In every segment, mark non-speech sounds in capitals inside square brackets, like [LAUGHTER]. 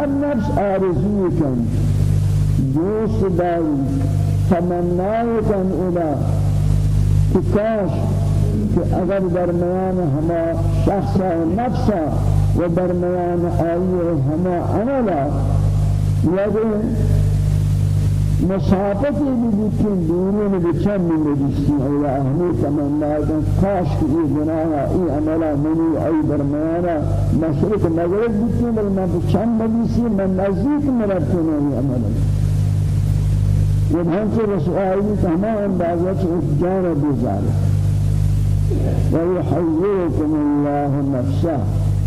هر نفس آرزوی کن دوست داری. تمنای کن اولا کہ کاش کہ اگر درمیان ہما شخص و نفس و درمیان آئی ہما عملا یعنی مسافتی بھی بکن دوری میں بچن من رجستی اولا اہمی تمنا کن کاش کہ یہ گناہ ای عملا منی ای درمیانا مشرق مغرب بکن بل میں بچن مجلسی من نزدیک مرتنے ای عملا یہ ہم سے رسوائی تمام اندازت جان بزارت ويحذركم الله نفسه.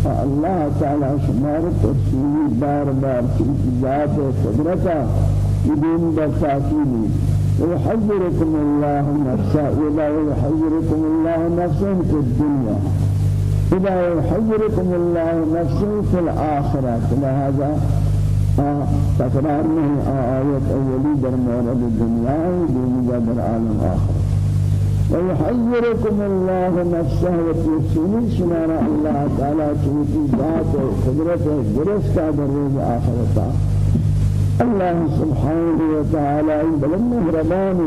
فالله تعالى شمار تفسير بار بار. في ذات قدرته بدون بساطين ويحذركم الله نفسه ولا يحذركم الله نفسه في الدنيا. إذا يحذركم الله نفسه في الآخرة. لهذا آه، تكرار من آيات أولي در مورد الدنيا ودنيا در عالم آخر ويحذركم الله نفسه وتيسيني شمارا الله تعالى چوتي ذات وقدرت درس کا در روز آخرتا. الله سبحانه وتعالى بلن مهربان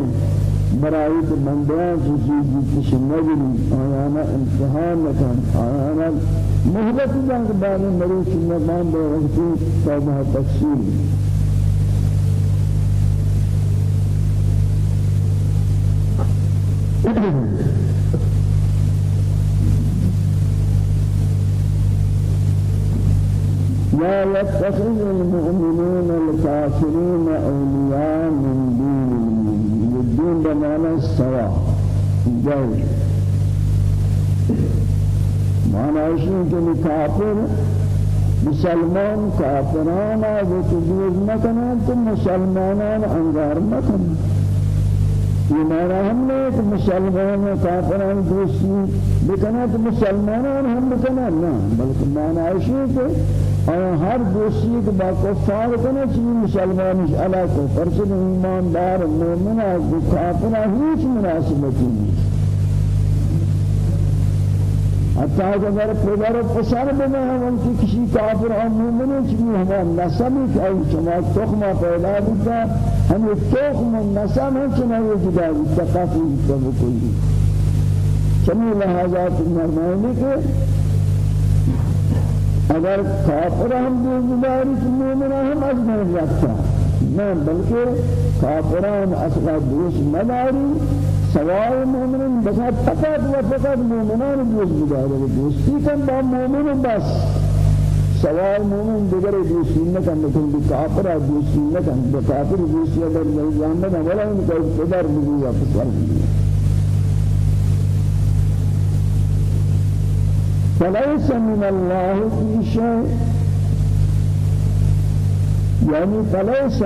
برایت بندیان چیزی کش نگری آیانا امتحان نکن آیانا مهلت جانگ بانی مریش نمان دے وقتی توبہ تفسیر [CLEARS THROAT] لا يتخذ المؤمنون الكافرين أولياء من دون المؤمنين الدين بمعنى السواء. جاي معنى شيء كافر مسلمان كافران و تجوز مکنند تو مسلمانان انگار مکنند یہ نے مسلمان و کافران دوستی بکنا تو مسلمانان ہم بکنا نا بلکہ مانا آیا هر دوستی که با کفار کنه چی مسلمانیش مسلمانش علاقه پرچه ایماندار مومن از کافر هیچ مناسبتی نیست. حتی اگر پدر و پسر بمهم اون که کسی کافر هم مومن چی همان نسمی که ای شما تخم پیدا بیتا همه تخم و نسم هم چنه جدا بیتا قفل بیتا بکنی چنین لحظات مرمانی که اگر کافر ہم دیواری مومن ہم از میں رکھتا نہ بلکہ کافران أصلا دوست مداری سوای مؤمنین بس فقط و فقط مؤمنان دوست بداره دوستی کن با مؤمن بس۔ سوای مؤمن دیگر دوستی نکن لیکن بی کافر دوستی نکن۔ بی کافر دوستی اگر جان نکن ولا ان کو پدر بگو یا پسر بگو فليس من الله في شيء. يعني فليس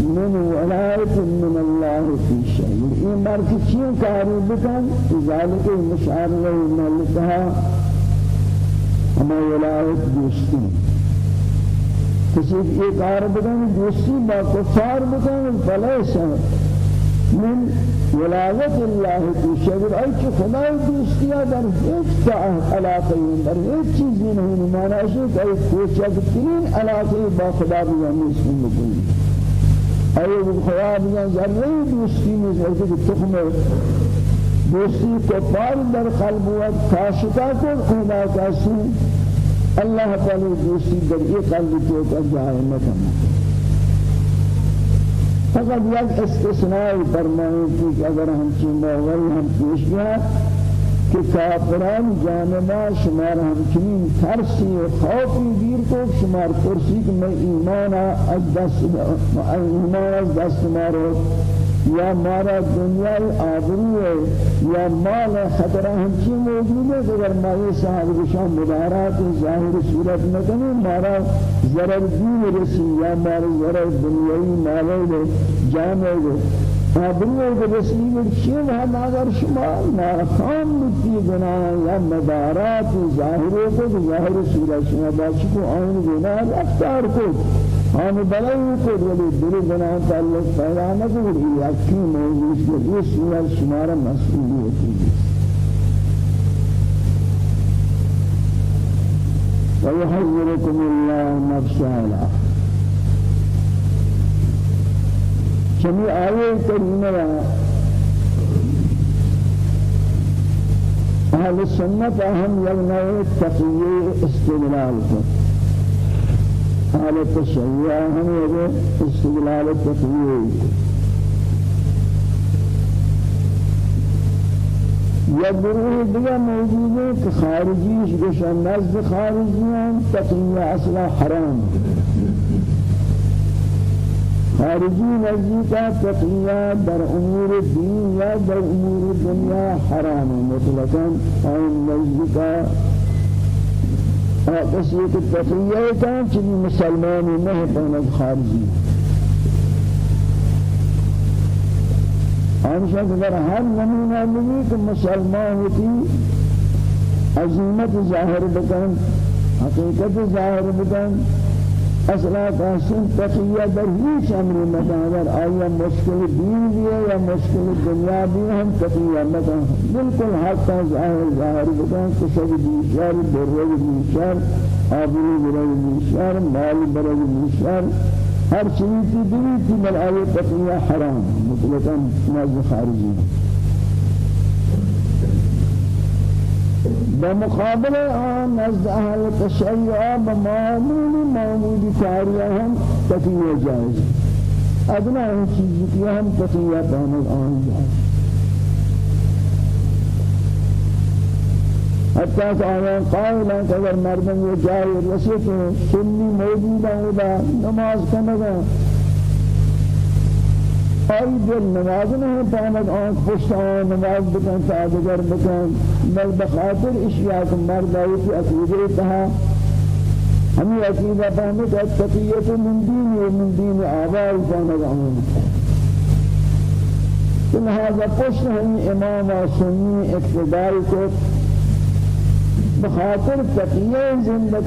من ولاية من الله في شيء. إيه مرك چين كاري بكن ذلك المشعر له ملكها أما ولاية دوستي کسی ایک کار بکن دوستی با کفار بکن فلیس من ولایت الله شگر ای که خدای دوستیا در هیچ علاقه در هیچ چیزی نہیں مانا ہے کہ کوچکترین علاقه با خدا بیانی اسم بکنی ای خدا بیان ذره دوستی ہے کہ تخم دوستی کو پار در قلب و کاشتا کو خدا کاسی اللہ تعالی دوستی در ایک قلب تو جائے نہ فقط یک استثناء فرمائیں کہ اگر ہم چین موغل ہم پیش گیا کہ کافران جانبا شمار ہمچنین ترسی و خوفی دیر کو شمار کرسی کہ میں ایمان از دست مارو یا مارا دنیا آبرو ہے یا مال خطرہ ہمچی موجود ہے اگر مائی صاحب رشان مدارات ظاہر صورت نکنی مارا ضرر دین رسی یا مارا ضرر دنیای مالے جامعے آبرو کے رسول شیو ہم اگر شما ناکام بتی گناہ یا مدارات ظاہر کو ظاہر صورت شما باش کو آئین گناہ رفتار کو۔ ہم بلائی کو دلی دلی بنا تعلق پیدا نہ کوئی اچھی موضوع سے یہ میں شمار مسئولی ہوتی ہے وَيُحَذِّرُكُمُ اللہ نَفْسَهَا چمی آئے کریمہ اہل سنت اہم یلنہ تقیی استدلال کرتے أهل تشیع هم یک استدلال تقیه یا گروه دیگر موجود ہے کہ خارجیش گوشن نزد خارجیان تقیہ أصلا حرام. خارجی نزدیکا تقیہ در امور دین یا در امور دنیا حرام. مطلقا آن نزدیکا کسی کہ تقیہ کان چلی مسلمانی نہیں پہنک خارجی. ہمیشہ اگر ہر نمونہ ملی کہ مسلمان ہوتی عظیمت ظاہر بکن حقیقت ظاہر بکن. أصلا قاسم تقیہ در ہیچ أمر مدار آیا مشکل دین ہے یا مشکل دنیا بھی ہم تقیہ مدن بالکل حق ظاہر ظاہر بکن کشک بیشار برگ بیشار آبری برگ بیشار مال برگ بیشار ہر چیز کی دلی تھی بل آئے تقیہ حرام. مطلقا نزد خارجی. بمقابل آن نزد اہل تشیع بمعمول معمول کاریہ ہم تقیہ جائز ادنا ہم چیز کی ہم تقیہ پہنک آن جائز حتى آیان قائلا کہ اگر مردم یہ جائے رسے تو سنی موجود ہوگا نماز کنگا آئی دل نماز نہیں پامد آن خوشت آن نماز بکن تعدگر بکن بل بخاطر اشیاء مرد آئی کی عقیدے کہا ہمیں عقیدہ پامد اتقیت من دین و من دین آبائی پامد آن لہذا پشت ہم امام سنی اقتدار کو بخاطر تقیہ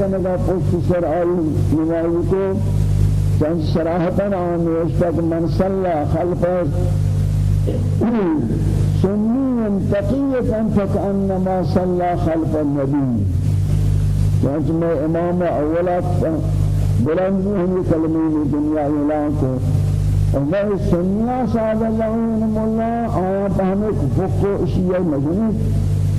نگا پشت سر آئی نمازی کو چند صراحتا آنوشتا کہ من صلى خلف سنی تقیتا فکأنما صلى خلف چنانچہ میں امام اولات بلندی ہمی کلمین دنیا اعلان کو. میں سنیہ صاحب اللہ عنہ اللہ آیا پہمیں کفق اشیاء مجنی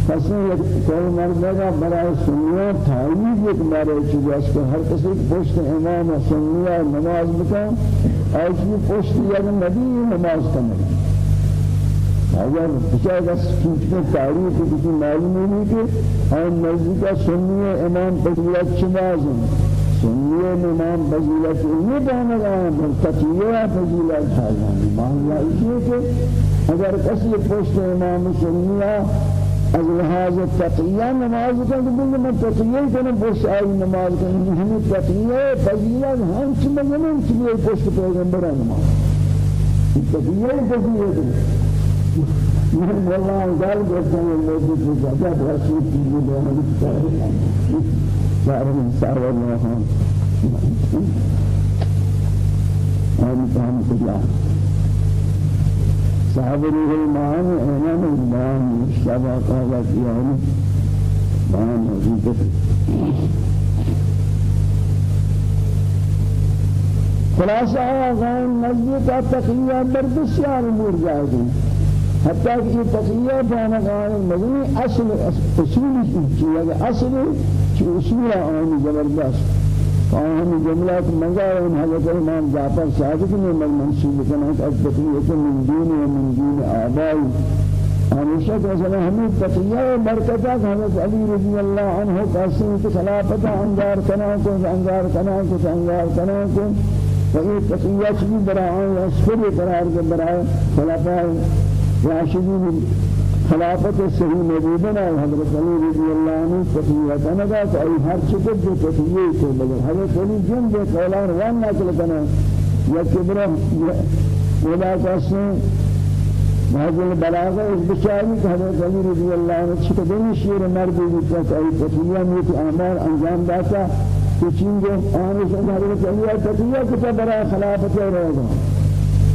کسی کوئی مردگا برای سنیہ تعلیب ایک مارے چیز اس کو ہر کسی پشت امام سنیہ نماز بکن ایسی پشت یک نبی نماز کرنے اگر بچائے گا سکوت کے تاریخ کسی معلوم نہیں کہ ہم نزدیکا سنیہ امام فضیلت چماز ہیں سنیہ امام فضیلت یہ بہنے گا بل تقیہ فضیلت مان اللہ اسی کہ اگر کسی پشت امام سنیہ از لحاظ تقیہ نماز کا کہ بل میں تقیہ کرنے بس آئی نماز کرنے ہمیں تقیہ فضیلت ہم چھ مگنن چھ پشت پیغمبر نماز؟ تقیہ تقیہ من والله الموجود في جاب رسول في الله صار من صار الله آمين فهم الله صاحب المان اعلان المان شبا قال فيان ما موجود خلاصہ غیر نزدیک تقیہ بر بسیار امور جائے حتى کہ یہ تقیہ بنا غیر مدنی اصل اصول چیز اصل چیز اصول آن زبردست فهم جملة مجال حضرت الإمام جعفر صادق کرنا ہے از بقیت من دین و من دین آبائی ہمیشہ مثلا ہمیں تقیہ و برکتہ حضرت علی رضی اللہ عنہ قاسم کی خلافت انگار کنا کو انگار کنا کو انگار کنا کو وہی تقیہ چیز برائے اسفر قرار کے برائے خلافہ راشدین خلافت صحیح موجودنا حضرت علی رضی اللہ عنہ تقیہ نگا کہ ای ہر چیز جو تقیہ کو مگر حضرت علی جن دے قولان وان نقل کنا یا کبرا ولا قاسم هذا البلاغة البشاري حضرت علي رضي الله عنه شكدني شير مرد بيتا كأي تقية ميت أعمال أنجام داتا كچينجو آنه حضرت علي تقية كتب برا خلافة رضا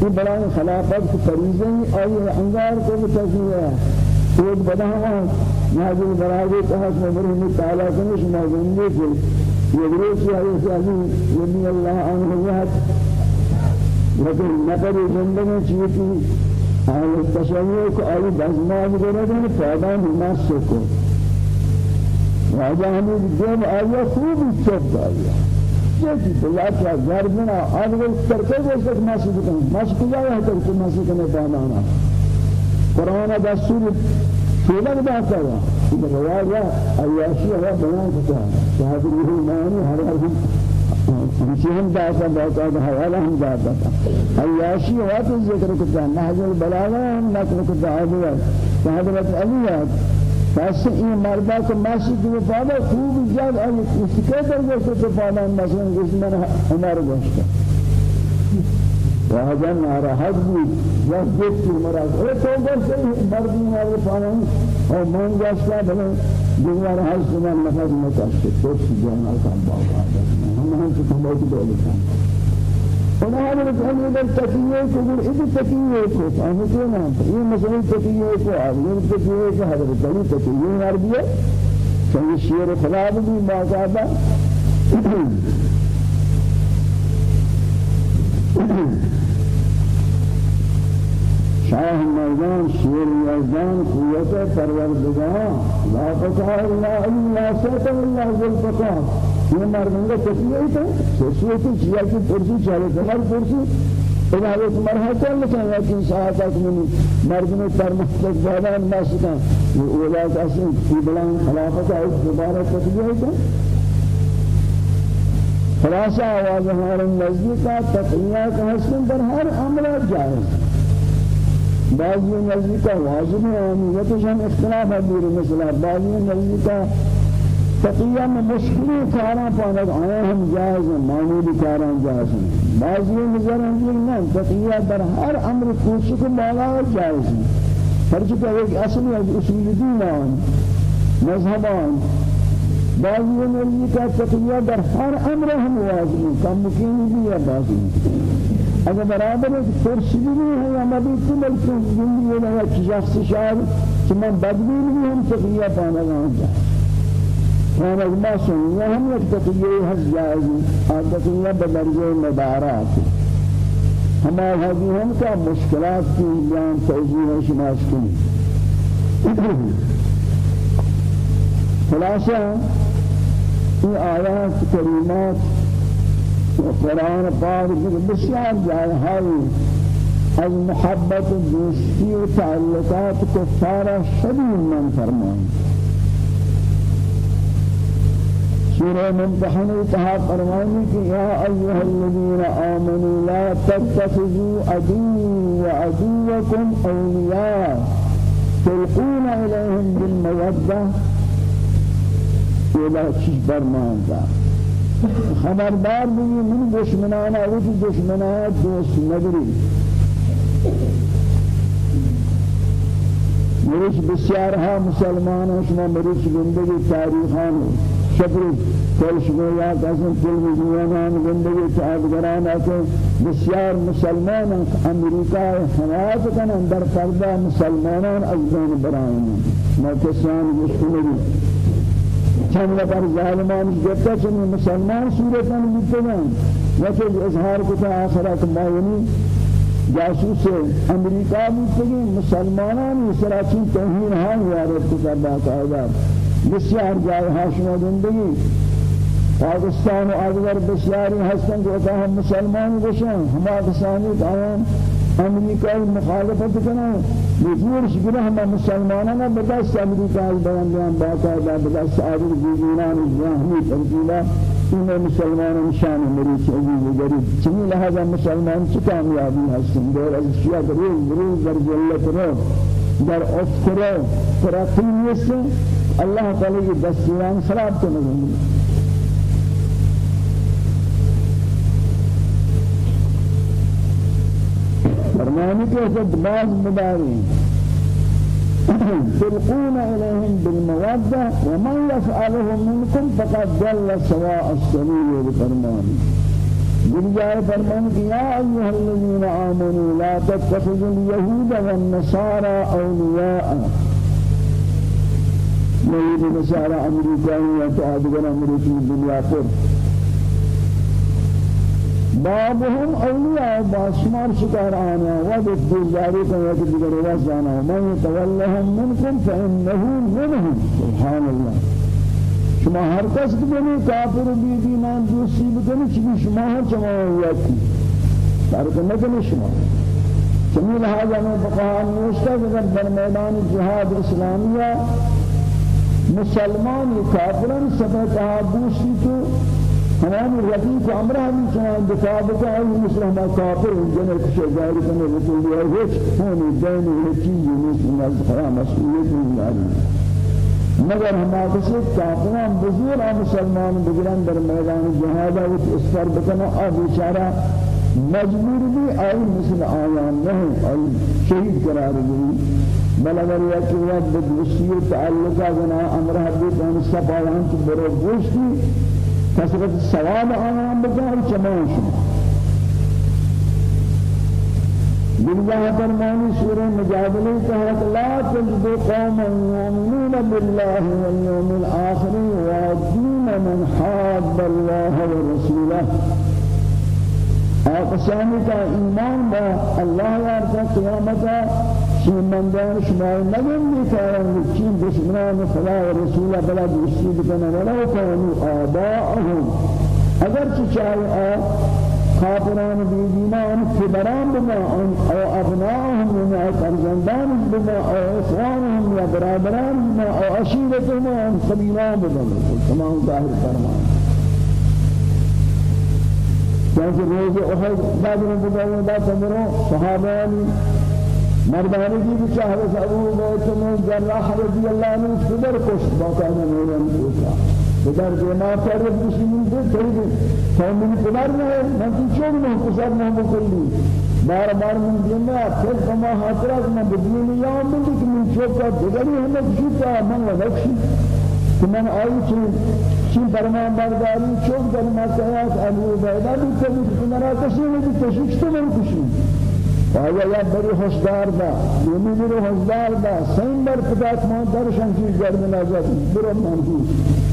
یہ بڑا خلافت کو فریضہ انگار کو تزیہ ایک بڑا نازل برائے تحت مبرہ میں تعالیٰ کنش موزنی کے یہ روز آئی سعی یمی اللہ عنہ یہت لیکن نفر زندگی چیتی آل تشیع کو آل بزماج گردن پادان نفس کو راجہ ہمیں دیو آیا خوب چوب آیا جیسی بلا کیا گردنا آدھگر ترکے گوشت مسجد کن مسجد جایا ہے ترکے مسجد کن پادانا قرآن دستور شیلک باتا ہے إذا رواية أياشي هو بيان كتاب شهادة الإيمان هذا هم داتا باتا حوالا هم داتا أياشي هو الذكر كتاب نهج البلاغة هم نقل كتاب فحضرت علي فاس این مردا که مسجد و بالا خوب جاد آئی اسکے در گوشت تو بالا مثلا گوشت من عمر گوشت. وهذا ناراحت بود. یا گفتی مراد أو تو گفت مردی مال پانم أو من گشت بله. دیوار هست من نفس متأسف. تو جان کام بابا هم هم تو باید دولتان أنا حضرت علی در تکیه کو گر ادی تکیه کو فهمت ہے یہ مسئلہ تکیه کو اگر تکیه کو حضرت علی تکیه مار دیا کہ شیر خدا بھی باقاعدہ شاه مردان شیر یزدان قوت پروردگار. لا بقاء الا الا ستر الله ذل بقاء یہ مردان کا کسی ہے تو سوچو کیا کہ پرسی چالے کمر پرسی. اذا هذا مرحلة لكن لكن ساعتك من مردم ترمحتك زيادة الناس كان ولا تأسين في بلان خلافة أو دوبارة تكبير خلاصہ آواز ہمارے نزدیک کا تقریہ کا حسن در ہر عملہ جائز بعضی نزدیک کا واجب ہے اہمیتش ہم اختلاف ہے دور مثلا بعضی نزدیک کا تقیہ میں مشکلی کارا پاند آیا ہم جائز ہیں معمولی کارا جائز ہیں بعضی نظر ہم یہ نہیں تقیہ در ہر أمر کوشش کو بالا جائز ہے پرچہ ایک اصلی اصول دین آن مذہبان بعضی نبی کا تقیہ در ہر أمر ہم واجب کم مکینی بھی ہے بعضی اگر برابر فرشی بھی ہے یا نبی تو بلکہ زندگی ہے یا شخص شاید کہ من بدبی بھی ہم تقیہ پانا گاں جائے كان ما سنيا هم يتقيوا هالجائز تقيا بدرجة مدارات هما هذه هم كان مشكلات في بيان توجيه شماس كني خلاصة این آیات کریمات قرآن پاک بسیار جای های از محبت دوستی و تعلقات کفار شدید من فرمان. سورة ممتحنة تها فرماني کہ یا ایها الذين آمنوا لا تتخذوا عدو وعدوكم أولياء تلقون إليهم بالمودة. ولا چیز برمان خبردار بھی من دشمنان اوت دشمنان دوست نگری مرش بسیار ها مسلمان شما مرش زندگی تاریخان شکر کل شما یا کسان تلویزیونان زندگی چادگران آتے بسیار مسلمان امریکا حیات کنن در پردہ مسلمانان از بین برائن ما کسان مشکلی چند نفر ظالمان گفته چون مسلمان صورتان میتونن وقتی اظهار کتا آخرت مایونی جاسوس امریکا میتونی مسلمانان اسراچی توهین ها وارد کتا باقاعدہ بسیار جای هاشما زندگی. پاکستان و آدگر بسیاری هستند که هم مسلمان بشن ہما کسانی آیان امریکای مخالفت کنه مجبور شکره همه مسلمانان بدست امریکای بیان باقاعده بدست آدم دیگران جهانی تنقیلا این مسلمانان شان مریض عزیز و غریب چنین لحاظا مسلمان چه کامیابی هستند دور از شیعه روز روز در جلت رو در افکر ترقی نیست الله تعالی دستیران خراب کنه فرمانی کے خود باز مداری تلقون إليهم بالمودة ومن يفعله منكم فقد ضل سواء السبيل بفرمان بالجاء فرمان يا أيها الذين آمنوا لا تتخذوا اليهود والنصارى أولياء. يهود النصارى أمريكا وتعادل أمريكا الدنيا فرق بابهم أولياء باشمار شكار آنا ودك دلداري كان يكدر وزانا ومن يتولهم منكم فإنه منهم. سبحان الله. شما هر کس بکنی کافر بی دینان دوستی بکنی چی شما هر شما یکی فرق نکنی شما. چمی لحاظا میں بقاہ نوشتا اگر در میدان جہاد اسلامیہ مسلمان کافران سبا کہا دوستی تو ہمان رفیق امرہ بھی چنان دفاع بکا ہے مسلم کافر جنہ کشے جاری کرنے رسول اللہ وچ ہونی دین و چیزی نیسی نزد خدا مسئولیت نہیں مگر ہمارے سے کافران بزرگ مسلمان بگران در میدان جہاد اس پر بکنا آ بیچارہ مجبور بھی آئی مثل آیان نہیں آئی شہید قرار دی بل اگر یک وقت بدوشی تعلقہ بنا امرہ بیتان سپایان کی برو گوشتی كثرة الثواب آنان بكار چمان شما بالله فرماني سورة مجادلة تحت لا تجد قوما يؤمنون بالله واليوم الآخر ويؤدون من حاد الله ورسوله. آقسانی کا ایمان با اللہ یارتا قیامتا چین مندان شما نگم بیتارن چین دشمنان خدا و رسول بلا دوستی بکنن ولو کانو آباءهم. اگر چی چاہی آ کافران بیدینان کبران بما أو ابناءهم یا فرزندان بما أو اخوانهم یا برادران بما أو عشیرتهم قبیلان بما تمام ظاہر فرمان. چونکہ روز احد بعد میں بداؤں دا تمرو صحابانی مردانی کی بھی چاہے ابو بیت میں جراح رضی اللہ عنہ صدر کوش باقاعدہ میرے پوچھا بدر جما پر مسلمین کو چلی قوم قدر نہ ہے میں تو چھوڑ نہ قصد نہ بکلی بار بار من دینا پھر کما حضرت میں بدنی یوم میں کہ من چوکا بدری ہمیں چھوٹا من لکشی کہ من آئی چیز چی برمان برداری چوک در مسیحات ابو بیدا بھی کبھی کنرا کسی نے بھی تشویش تو من کشی آیا یا بری حسدار دا یمی بری حسدار دا سین بر پتاک مان درشن چیز گرد نازد برو منجوز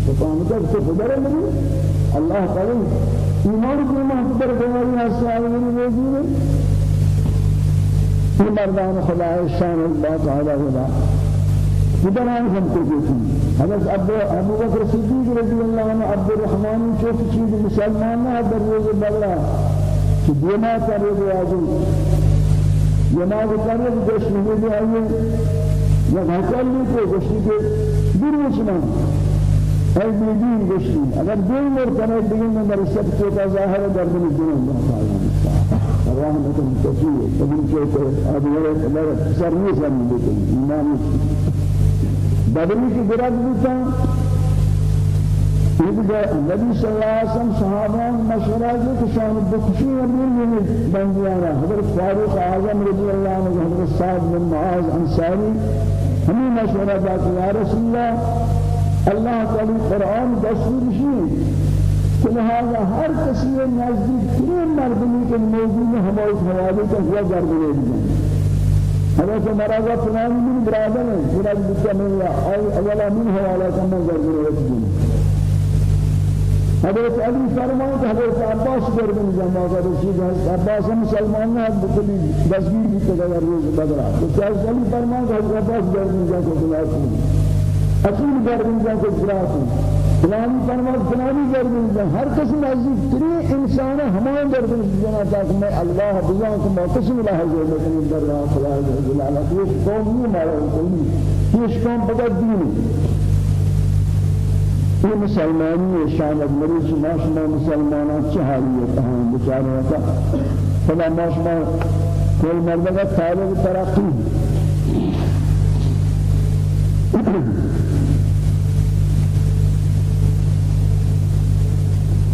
تو کامتر تو خدر مری اللہ قوی. ایمان کو محتبر کناری حسن آئی موجود ہے یہ مردان خدا شان اللہ تعالی خدا. بدن آن هم کوچی حضرت ابو بکر صدیق رضی اللہ عنہ عبد الرحمن چوک چیز مسلمان نہ در روز بلا کہ دینا کرے دے آجو کرے گوش نہیں دے آئیے یا نہیں کو گوش کے دور مسلمان اے بیدین گوشتی اگر دو مر کرے دیگه میں در سب کو کا ظاہر در دل دین اللہ تعالی رحمت تجیه تبین کے ادوار سر نہیں سر نہیں ایمان بدنی کی گرد بودتا النبي صلى الله عليه وسلم صحابان مشورہ جو کہ شان بخشی امیر میں بندیانا حضرت فاروق اعظم رضی اللہ عنہ حضرت سعد بن معاذ انصاری ہمیں مشورہ دا کہ یا رسول اللہ اللہ تعالی قرآن دستور کہ لہذا ہر کسی نزدیک ترین مردمی کے موجود ہمارے حوالے کا ہوا گردنے دیجئے حضرت مرازا فلان من برادر ہے فلان بچہ میں یا اولا من حوالہ کرنا ضرور ہے حضرت علی فرمان کہ حضرت عباس در بن جمع رسید ہے عباس مسلمان ہے بکلی دستگیر بھی تگا روز بدرا تو حضرت علی فرمان کہ حضرت عباس در بن جمع کو خلاص اصول در بن جمع کو خلاص فلانی فرماد فلانی در بنجان ہر قسم عزیز تری انسان ہمان در بنجان تاکہ میں اللہ بزان کو قسم اللہ حضور لیکن در رہا خدا جلالت. یہ قوم نہیں مارا کوئی یہ قوم بغیر دین یہ مسلمانی شامل مریض ماشما مسلمانان چه حالیت ہیں بیچارے کا خدا ماشما کوئی مردہ طالب ترقی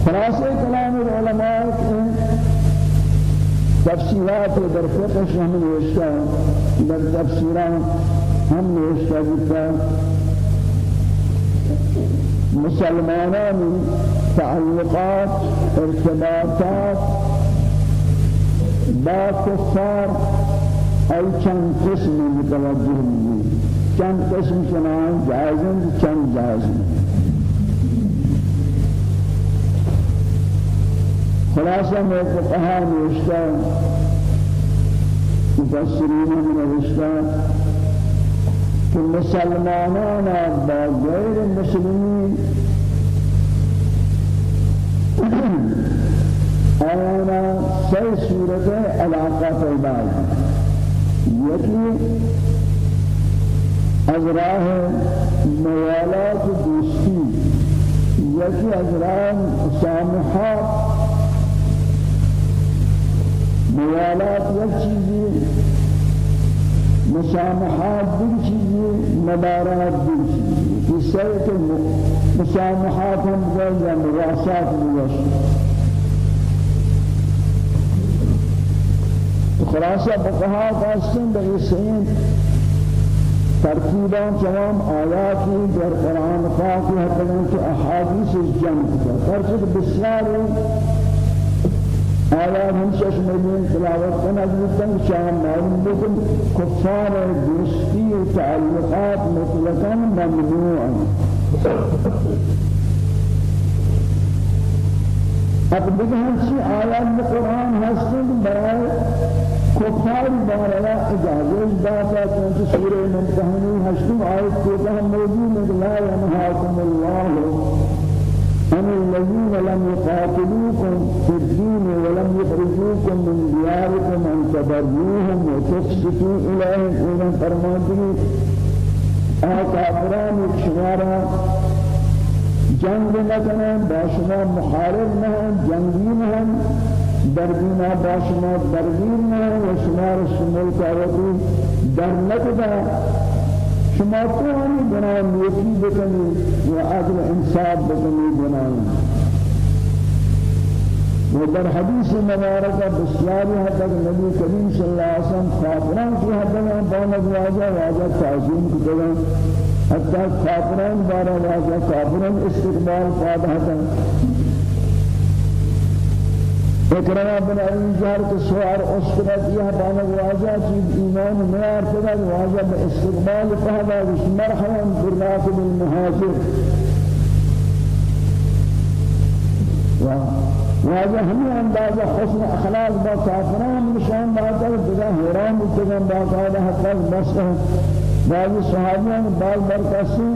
خلاصه كلام العلماء تفسيرات در فقه هم نوشتا در تفسيرات هم نوشتا بتا مسلمانان تعلقات ارتباطات با كفار أي چند قسم متوجه منه چند قسم شنان جائزن چند جائزن خلاصہ میں فقہا نوشتا مفسرین من نوشتا کہ مسلمانان با غیر مسلمین. آیانا سی صورت علاقہ پیدا یکی از راه موالات دوستی یکی از راه سامحات. موالات چیزی مسامحات دیگر چیزی مدارات دیگر چیزی سے کہ مسامحات ہم بول یا مواسات بولش خلاصہ بقہات آسن بغیسین ترتیبان تمام آیاتی در قرآن پاک کہ احادیث جمع کرتا ترتیب بسیار آیات ہم شش ملین تلاوت کرنا جلتن شاہ معلوم بکن کفار دوستی و تعلقات مطلقا ممنوع اب دیکھیں ہمشی آیات قرآن ہستن برائے کفار بارا اجازت داتا چونکہ سورہ ممتحنی ہشتم آیت کو ہم موجود ہے لا ينهاكم الله هم الذين لم يقاتلوكم في الدين ولم يخرجوكم من دياركم أن تبروهم وتقسطوا إليهم إذا فرمانتني آكافران شمارا جنگ نکنن با شما محارب نهن جنگی نهن دربینا با شما درگیر نهن و شما رسول کارتی در نکده شما تو ہمیں بنائیں نیکی بکنی و عدل انصاف بکنی بنائیں و در حدیث مبارکہ بسیاری حد تک نبی کریم صلی اللہ علیہ وسلم خاطران کی حد تک بانت واجہ واجہ تعظیم کی طرح حتی خاطران بارا واجہ خاطران استقبال فادہ تک اکرما بن ابي جهر کے سوار اسرت یہ بان واجہ چیز ایمان معیار پیدا واجہ باستقبال فهذا مرحبا بالراكب المهاجر واجہ ہمیں اندازہ حسن اخلاق با کافران نشان داتا ہے بدا حرام اتگم باقاعدہ حقا بس ہے۔ بعض صحابیان بعض برکسی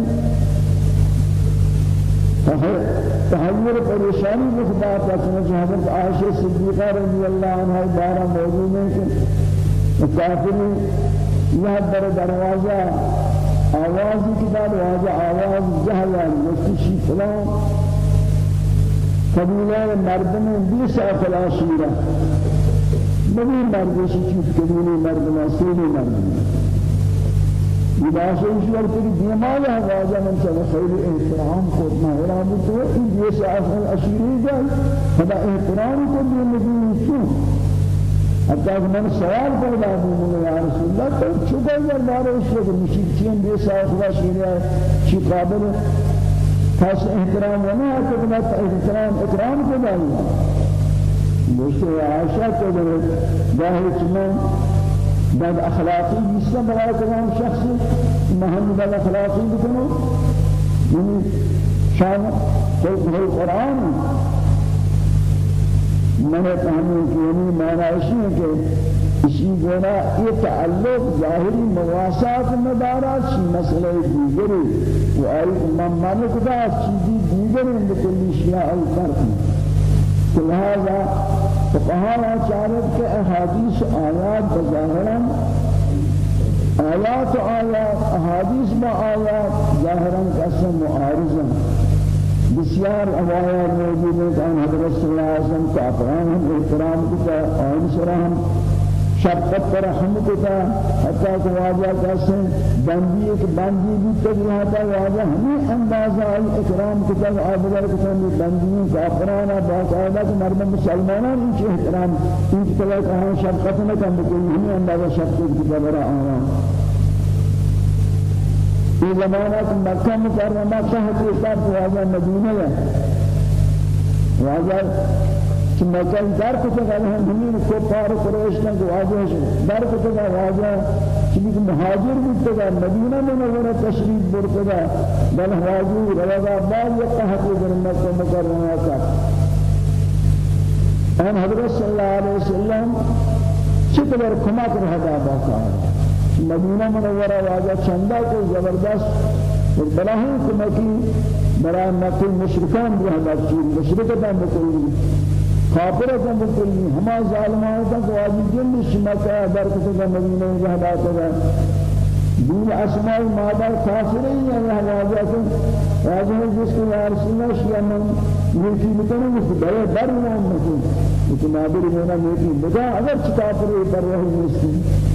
تحیر پریشانی کے خدا پسند حضرت عائشہ صدیقہ رضی اللہ عنہ بارہ موجود ہے کہ کافری یہ در دروازہ آوازی کی دروازہ آواز جہلا نشی فلان قبیلہ مردم بیس افلاشیرہ نبی مردشی چیز قبیلی مردم سیلی مردم لباسه که دیمال ہے واجہ من چلے خیر احترام کو مہرام تو این یہ سے اصل اشیری جائے خدا احترام نبی کیوں حتی کہ من سوال پیدا ہوں یا رسول اللہ تو چھپا یا مارے اس کے مشرکین بے ساتھ اشیری ہے چی قابل؟ خاص احترام ونا ہے کہ احترام اکرام کو دائی دوستو عائشہ کو ظاہر چمن بعد اخلاقی جسم برای تمام شخص مهم بعد اخلاقی بکنو یعنی شان کوئی قرآن. من فهمی کہ یعنی معنی اسی ہے کہ اسی گونا یہ تعلق ظاہری مواسات مدارات چی مسئلہ دیگری. و آئی من مالک دا چیزی دیگری شیاء الفرق لہذا فقهاء چارت کے احادیث آیات بظاہرا آیات آیات احادیث با آیات ظاہرا قسم معارضا۔ بسیار آیات موجود ہیں کہ حضرت صلی اللہ علیہ وسلم کافران ہم احترام کتا آئین سرا شفقت پر رحم کتا حتی کہ واجہ کسے بندی ایک بندی بھی تک رہتا واجہ ہمیں اندازہ آئی اکرام کتا آبگر کتا بندی کافرانا باقاعدہ کہ مردم مسلمانان ان کی احترام ان کی طرح کہاں شفقت نہ کم بکلی ہمیں اندازہ شفقت کتا برا آنا یہ زمانہ کہ مکہ مکرمہ کہتے سب واجہ مدینہ ہے۔ واجہ کہ مکان در کو تک ہم ہمیں کو پار قریش کا واجہ در کو تک واجہ کہ مہاجر بھی تک مدینہ میں نظر تشریف برتدا بل حاجی رضا بعد یہ تحقیق مکہ مکرمہ کا آن حضرت صلی اللہ علیہ وسلم چقدر کمک رہا باقا مدینہ منورہ واجہ چندہ کو زبردست. اور بلاہی کمکی برای مکہ مشرکان رہا چیز مشرکتاں بکلی کافرتاں بکلی ہما ظالمانتاں کو آجی جن شمکہ برکتاں مدینہ رہا باقا دین اسماء مادر کافرین یا واجہ واجہ جس کو یا رسول اللہ شیعہ من نیکی بکنه اس بڑے بر نام مکن لیکن نادر ہونا نیکی بدا اگر کافر پر رہی نہیں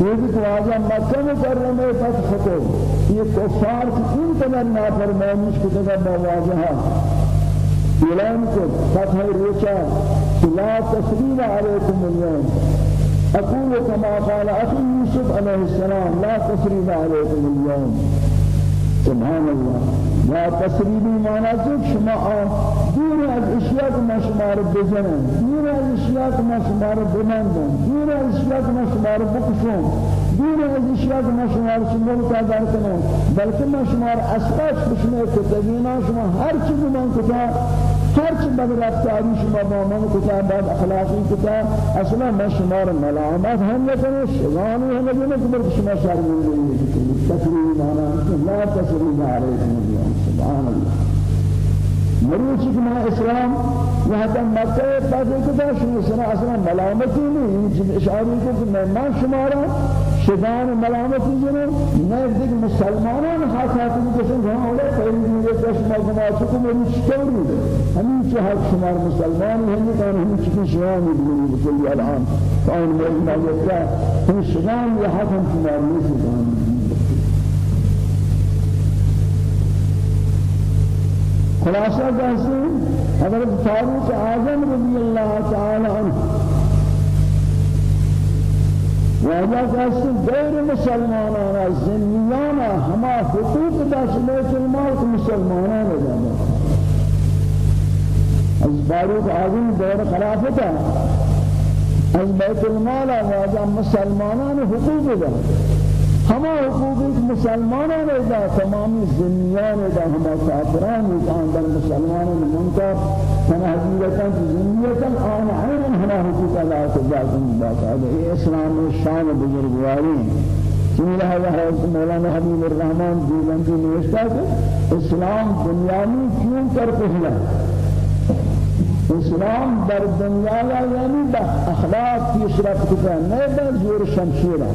یہ کہ واجہ مکہ میں کر رہے ہیں فتح۔ کو یہ کفار کی ان قدر نافرمانیش کو تگا واجہ اعلان کو فتح روچا لا تسلیم علیکم اليوم. أقول كما قال أخي يوسف عليه السلام لا تسريب عليكم اليوم. سبحان الله. لا تسريب ما نزل شما دين الاشياء ما شمار بزنن. دين الاشياء ما شمار بمندن. دين الاشياء ما شمار بكشون دين الاشياء ما شمار شمار كادر کنن. بلکہ ما شمار اسباش بشمار کتابینا شما هر چیز من کتاب هر چی بدل رفتاری شما با من کتاب بعد اخلاقی کتاب أصلا ما شمار ملامت هم نکنه شغانی هم نکنه که شما شرمنده تسریم مانا لا تسریم علیکم اليوم سبحان الله مروچی کہ میں اسلام یہاں تک مکہ پاس کتا شما سنا أصلا ملامتی نہیں اشاری کو کہ میں ماں شمارا شدان ملامتی جنو دیکھ مسلمانان حاکم کسن جہاں اولا پہلی دیگه کشما گما چکو میری چکوری ہمیں چی حق شمار مسلمان ہمی کان ہمی چکی شیانی بگنی بکلی الان. فان مولی مالکتا ہم شدان یہ حق شمار سکانی خلاصہ کیسے حضرت فاروق اعظم رضی اللہ تعالی عنہ وجہ کیسے غیر مسلمانانا زنیانا ہما حقوق داشت المال مسلمانان جانا از فاروق اعظم دور خلافتا از بیت المال واجہ مسلمانان حقوق داشت. ہما حقوق مسلمانوں نے دا تمامی زنیان دا ہما کافران کان در مسلمانوں نے منکر ہنا حضیرتاں زنیتاں آن عین ہما حقوق اللہ کو جاکن باقاعدہ یہ اسلام شان بزرگواری. چنین لہذا حضرت مولانا حبیب الرحمن دیوبندی نوشتا کہ اسلام دنیا میں کیوں کر پہلا اسلام در دنیا یعنی اخلاق پیشرفت کا نہیں بس زور شمشیرہ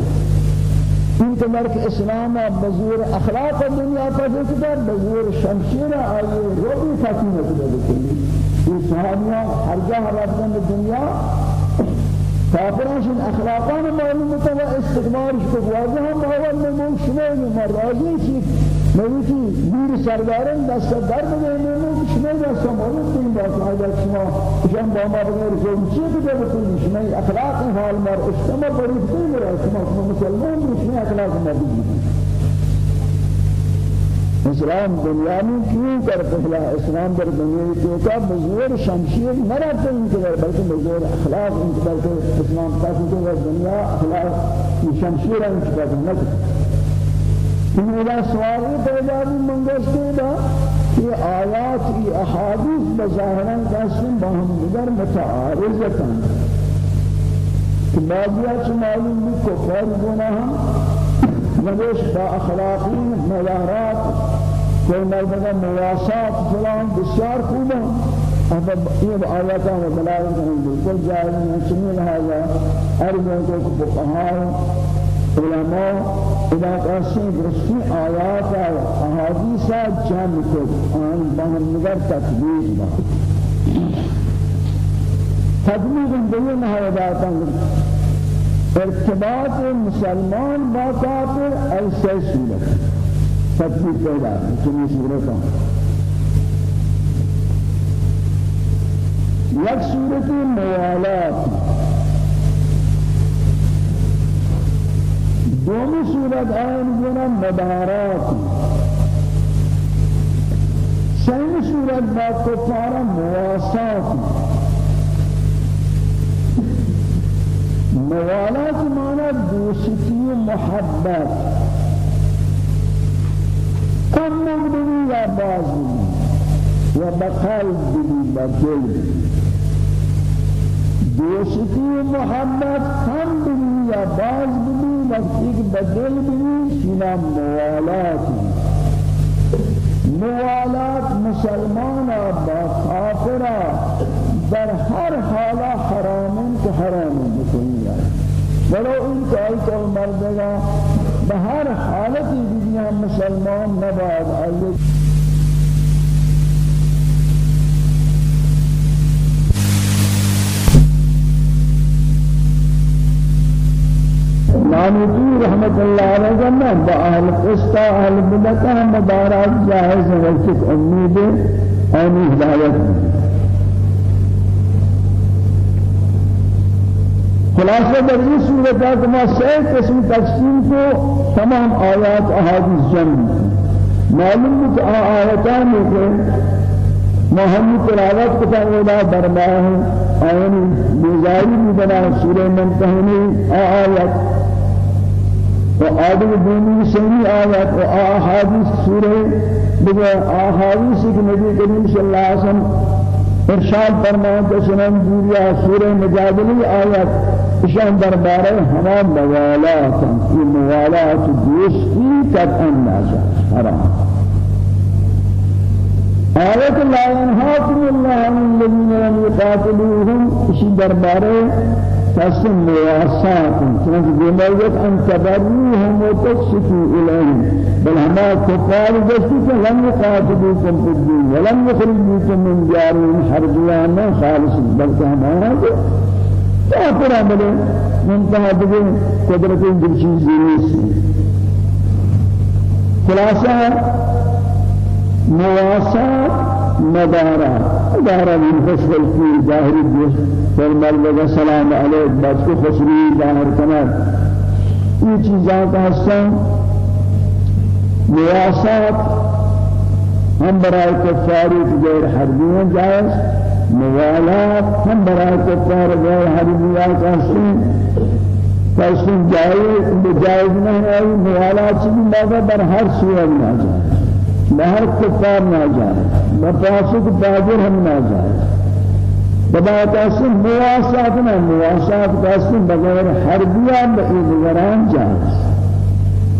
این که مرک اسلام بزور اخلاق دنیا کا ذکر بزور شمشیر آئیے روبی فاطمہ کو بکنی یہ صحابیاں ہر جگہ رفتن دنیا کافرانشن اخلاقان معلوم توا استقبالش کو واضح اول میں مول شما میں راضی میگی دیر سردارن دست درد میں میں شما دست معلوم تین بات آیا شما. شما با ما بغیر جو چی بده بکنی شما اخلاق حال مر استما پریز نہیں شما مسلمان شما اخلاق مر اسلام دنیا میں کیوں کر پہلا اسلام در دنیا میں کا بزرگ شمشیر نہ رہتے ان کے بلکہ بزرگ اخلاق ان کے بلکہ اسلام کا دنیا اخلاق شمشیر ان کے نہ ولا سوال پیدا بھی منگستے دا کہ آیات کی احادیث بظاہرا قسم باہم دیگر متعارضتاً۔ کہ بعضیات معلوم بھی کفار گناہ نوش با اخلاقی مظاهرات کوئی مردہ مواسات فلان بسیار خوبا۔ اما یہ آیاتاں و دلائل ہیں بالکل جائز ہیں سنی لہذا۔ ارجو کو فقہاء علماء اذا قاسم رسول آیات و احادیث جمع کو آن بہم نگر تطبیق با تطبیق بین ہدایتاں ارتباط مسلمان با کافر ایسے صورت تطبیق پیدا. چنی صورتوں یک صورت موالات. دومی صورت آئین جنا مدارات. سہمی صورت با کفارا مواسات. موالات مانا دوستی محبت. کم مقبلی یا باز بلی و بقلب بلی بجل دوستی محبت هم بنی یا باز بنی وقتی که بدل بنی سینا موالات موالات مسلمان با کافر در هر حال حرام که حرام بکنی ولو ان تو مردگا به هر حالتی دنیا مسلمان نباد آیه نانوتی رحمت اللہ علیہ جنہ با اہل قسطہ اہل بدتہ مدارات جائز وقت امید آنی ہدایت. خلاصہ در یہ صورت ہے کہ میں سے قسم تقسیم کو تمام آیات احادیث جمع معلوم ہے کہ آیاتان میں کہ محمد تلاوت کو تعالی دربار آیین بیزاری بھی بنا سورہ ممتحنی آیات وآدم دینی سنی آیات و آحادیث سورہ بگے آحادیث کہ نبی کریم صلی اللہ علیہ وسلم ارشاد فرمائے کہ سنن جوریا سورہ مجادلی آیات اشان دربارے ہما موالات یہ موالات دوستی قطعا ناجائز حرام۔ آیت لا ينهاكم الله عن الذين لم يقاتلوهم اشی دربارے قسم مواسات چنانچہ بموت آن تبروهم وتقسطوا إليهم بل هما كفار جسد لم يقاتلوكم في الدين ولم يخرجوكم من ديارهم حربيانا خالص بل هما كافر عمله منتهى بگه قدرت دل چیز نیست. مواسات مدارا. مدارا من فصل في ظاهر الجسد فرمال لگا سلام علیک بس کو خسری ظاهر کنر یہ چیزاں کا حصہ مواسات. ہم برائے کفاری غیر حربیوں جائز موالات ہم برائے کفار غیر کا حصہ تسلیم جائز جائز نہیں ہے موالات چیز ماذا بر ہر صورت نہ بہر کفار نہ جائے مفاسد باجر ہم نہ جائے ببایت اسم مواسات نہ مواسات کا اسم بغیر حربیہ بإذگران جائے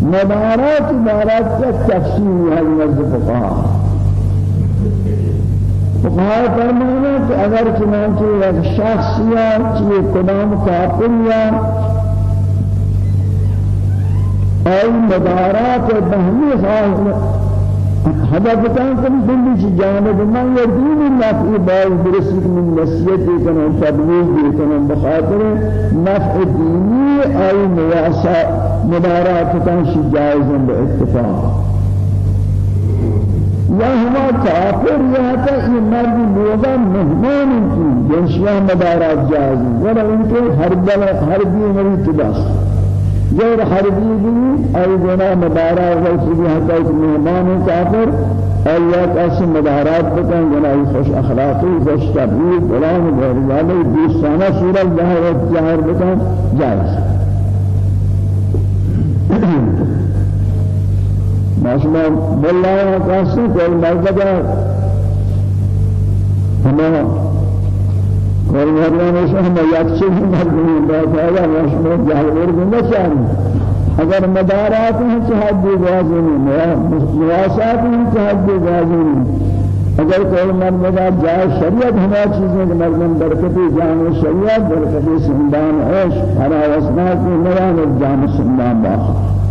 مدارات مدارات کا تفسیر ہے نزد فقہا فقہا فرمانا کہ اگر چنانچہ ایک شخص یا چیئے قدام کافر یا ای مدارات بہمی خواہ بتان كم كل جانب ما يدين النفع باز برسك من نسيت كنا تبليغ كنا بخاطر نفع ديني أي مواسا مدارات كان جائز باتفاق یا ہما کافر یا تا یہ مرد لوگا مہمان کی جنشیاں مدارات جائز ولا ان کے ہر بل ہر بھی غیر حربی بھی ای گنا مدارا ویسی بھی حتی ایک مہمان کافر ایات ایسی مدارات بکن گنا خوش اخلاقی خوش تبلیغ غلام غیر والی دوستانہ صورت ظاہر ظاہر بکن جائز ماشما بلا قاسم کوئی مرد ہمیں مرنے بات ہے یا مشمول جاہور بندہ چاہیے اگر مدارات ہیں چہاد دی غازین مواسات ہیں چہاد دی غازین اگر کوئی مرد جائے شریعت ہما چیزیں کہ مردم برکتی جان شریعت برکتی سندان عیش ہرا وسنا کی میان جان سندان باخر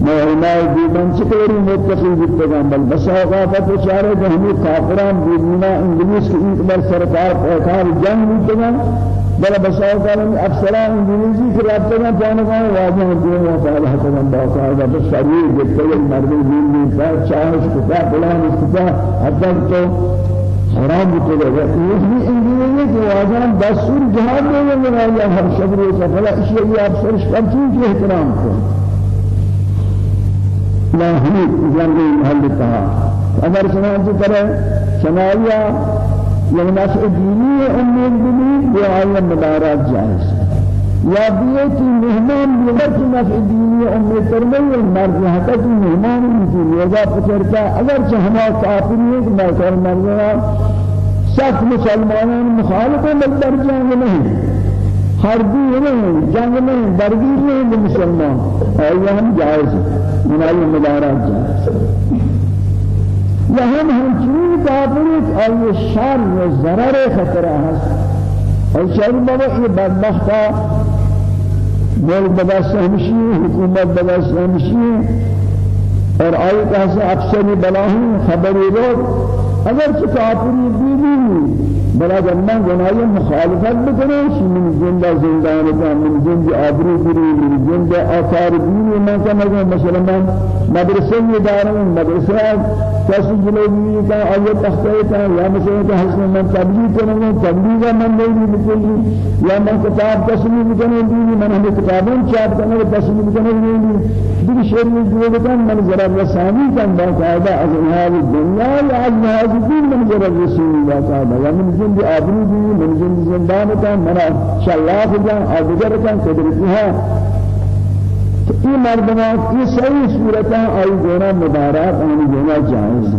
ما علماء دیدن چطوری متقی بیتگان بل بس اوقات اشاره کہ ہمیں کافران دیدنا انگلیس کی ایک بار سرکار پہکار جنگ بیتگان بل بس اوقات افسران انگلیسی کی رابطگان جانگان واجہ دین و صالح تگان باقاعدہ بس شریر بیتگان مردم دین بیتا چاہش کتا فلان کتا حتی تو حرام بتوجه یہ بھی انگلیسی کی واجہ دستور جہاد دے گا ہر شبر سے فلا اشیاء افسر کم چیز احترام کو لا حمید جنگ محل تها اگر سنانچہ کرے شمالیا یہ نفع دینی امید بھی یہ آیا مدارات جائز یا بیتی مہمان بیگر کی نفع دینی امید کرنے مرد حقیقت مہمان بھی لیگا پچرتا أگر چہ ہما کافری ہے کہ میں کر مرد سخت مسلمانان مخالف ہیں بل در جنگ نہیں حربی نہیں جنگ نہیں درگیر نہیں مسلمان۔ اور ہم جائز منائی مدارات جائز یہاں ہم چنین کافر اور شر و ضرر خطرہ ہے اور شر بابا یہ بدبختہ مول بدست ہمشی حکومت بدست ہمشی اور آئی کہا افسری بلاہی خبری روک اگر چه کافری بیدی بلا جنہ گناہی مخالفت بکنے من زندہ زندان کا من زند آبرو بری من زند آثار دینی میں کا مگر مثلا مدرسے میں داروں مدرسہ کسی جلوی کا آیت تختے کا یا مثلا کہ حسن من تبلیغ کرنے تبلیغ من نہیں بکلی یا من کتاب تسلیم کرنے دینی من ہمیں کتابوں چاپ کرنے تسلیم کرنے دینی دیگر شعر میں جو بکن من ضرب رسانی کن باقاعدہ از انہار الدنیا یا از الدین من ضرب رسول باقاعدہ یا من جند آبرو دی من جند زندان کا منا شلاف جان قدرتی ہے یہ مردمان یہ صحیح صورتاں آئی گونا مبارک آنی گونا جائز.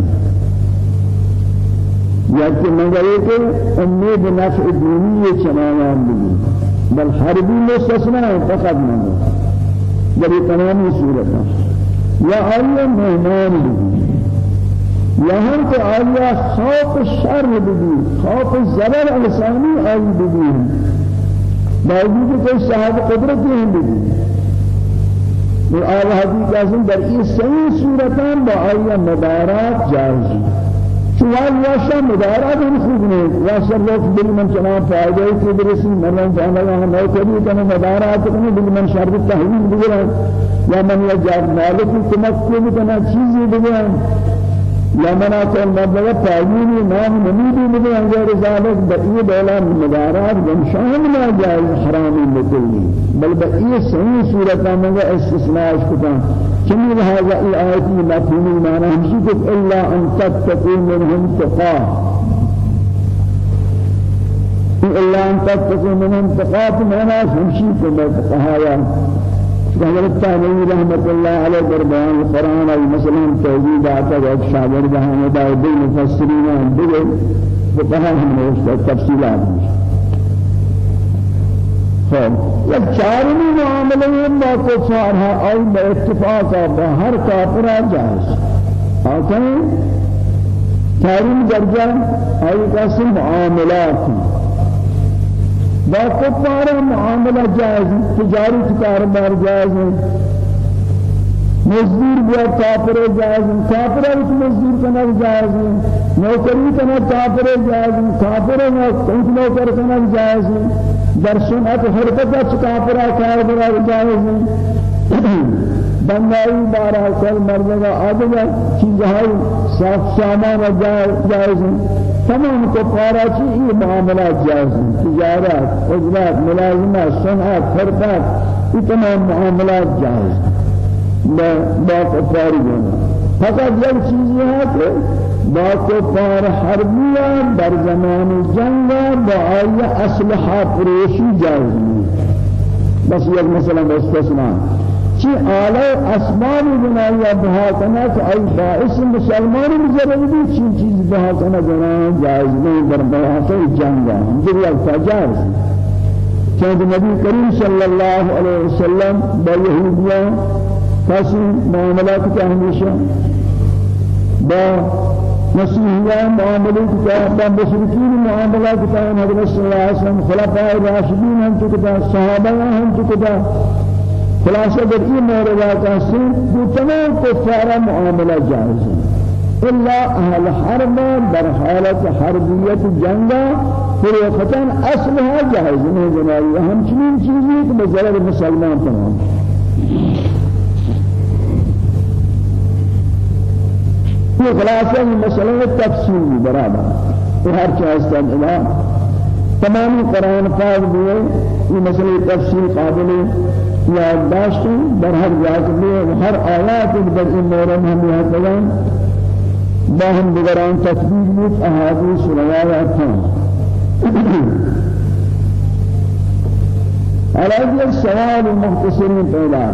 یا کہ مگر یہ امید نفع دینی چنایان بھی بل حربی مستثنا ہے فقط مگر جب یہ تمامی صورتاں. یا آئی مہمان بھی یہاں تو آیا خوف شر بھی خوف ضرر انسانی آئی بھی باوجود کوئی صاحب قدرت ہی بھی اور آل حدیث لازم در این صحیح صورتان با آیا مدارات جائزی شوال واشا مدارات هم خوب نہیں واشا روک دل من چنان فائدہ کی برسی مرن جانا یا نوکری کنے مدارات کنے دل من شرط تحویل بگرن یا من یا جاب مالک کمک کو بھی چیزی بگرن یا منا کل مبلغ تعیینی نام نمیدی مدی انگار ذالک بئی دولا مدارات گمشان ما جائز حرامی بکلی بل بئی صحیح صورتا مگا استثناء لہذا ای آیتی مفہومی معنی ہمشی کت الا ان تتقوا منهم تقا. الا ان تتقوا منهم تقا معنی ہمشی کت تقایا حضرت تعالی رحمت اللہ علیہ در بیان قرآن اور مثلا توحید آتا ہے ایک شاگرد ہمیں دائے دل مفسرین ہیں دیگے فقہا ہم نے اس تفصیلات خب یک چارمی معاملے با کفار ہے اور با اتفاق با ہر کافرہ جائز۔ آتا ہے چارمی درجہ اور قسم معاملات با کفار معاملہ جائز تجارت کاروبار جائز مزدور بیا کافر جائز کافر اس مزدور کرنا جائز نوکری کرنا کافر جائز کافر نہ کنٹ نوکر کرنا جائز در سنت حرکت کافر کاروبار جائز بندائی بارا کل مردگا آدھگا چیزہائی صاف سامان جائز تمام کفارہ چی یہ معاملات جائز ہیں تجارت اجرات ملازمات صنعت خربات یہ تمام معاملات جائز ہیں با کفاری ہونا فقط یک چیز یہ ہے کہ با کفار حربیہ در زمان جنگ با آئی اسلحہ فروشی جائز نہیں بس یک مثلا استثناء چی آلہ اسباب بنایا بها کنا کہ ای باعث مسلمان مجرد بھی چی چیز بها کنا جنان جائز نہیں در سے جنگ یہ تجاوز چند نبی کریم صلی اللہ علیہ وسلم با یہودیاں کسی معاملات کا ہمیشہ؟ با مسیحیان معاملات کا با مشرکین معاملات کا حضرت صلی اللہ علیہ وسلم خلفاء راشدین ہم چکتا صحابہ ہم چکتا۔ خلاصہ در این مورد کا سن دو تمام کفار معاملہ جائز ہے الا أهل حرب در حالت حربیت جنگ فروختن اصلها جائز نہیں جنابی ہم چنین چیزیں کہ بزرگ مسلمان تمام یہ خلاصہ مسئلہ تفصیل برابر. ہر چیز کا تمام قرآن پاک دیئے یہ مسئلہ تفصیل قابل یادداشت در هر جاگه و هر آیات در این مورد هم یاد دارن با هم دیگران تطبیق بود احادیث روایات هم على یک سوال مختصر پیدا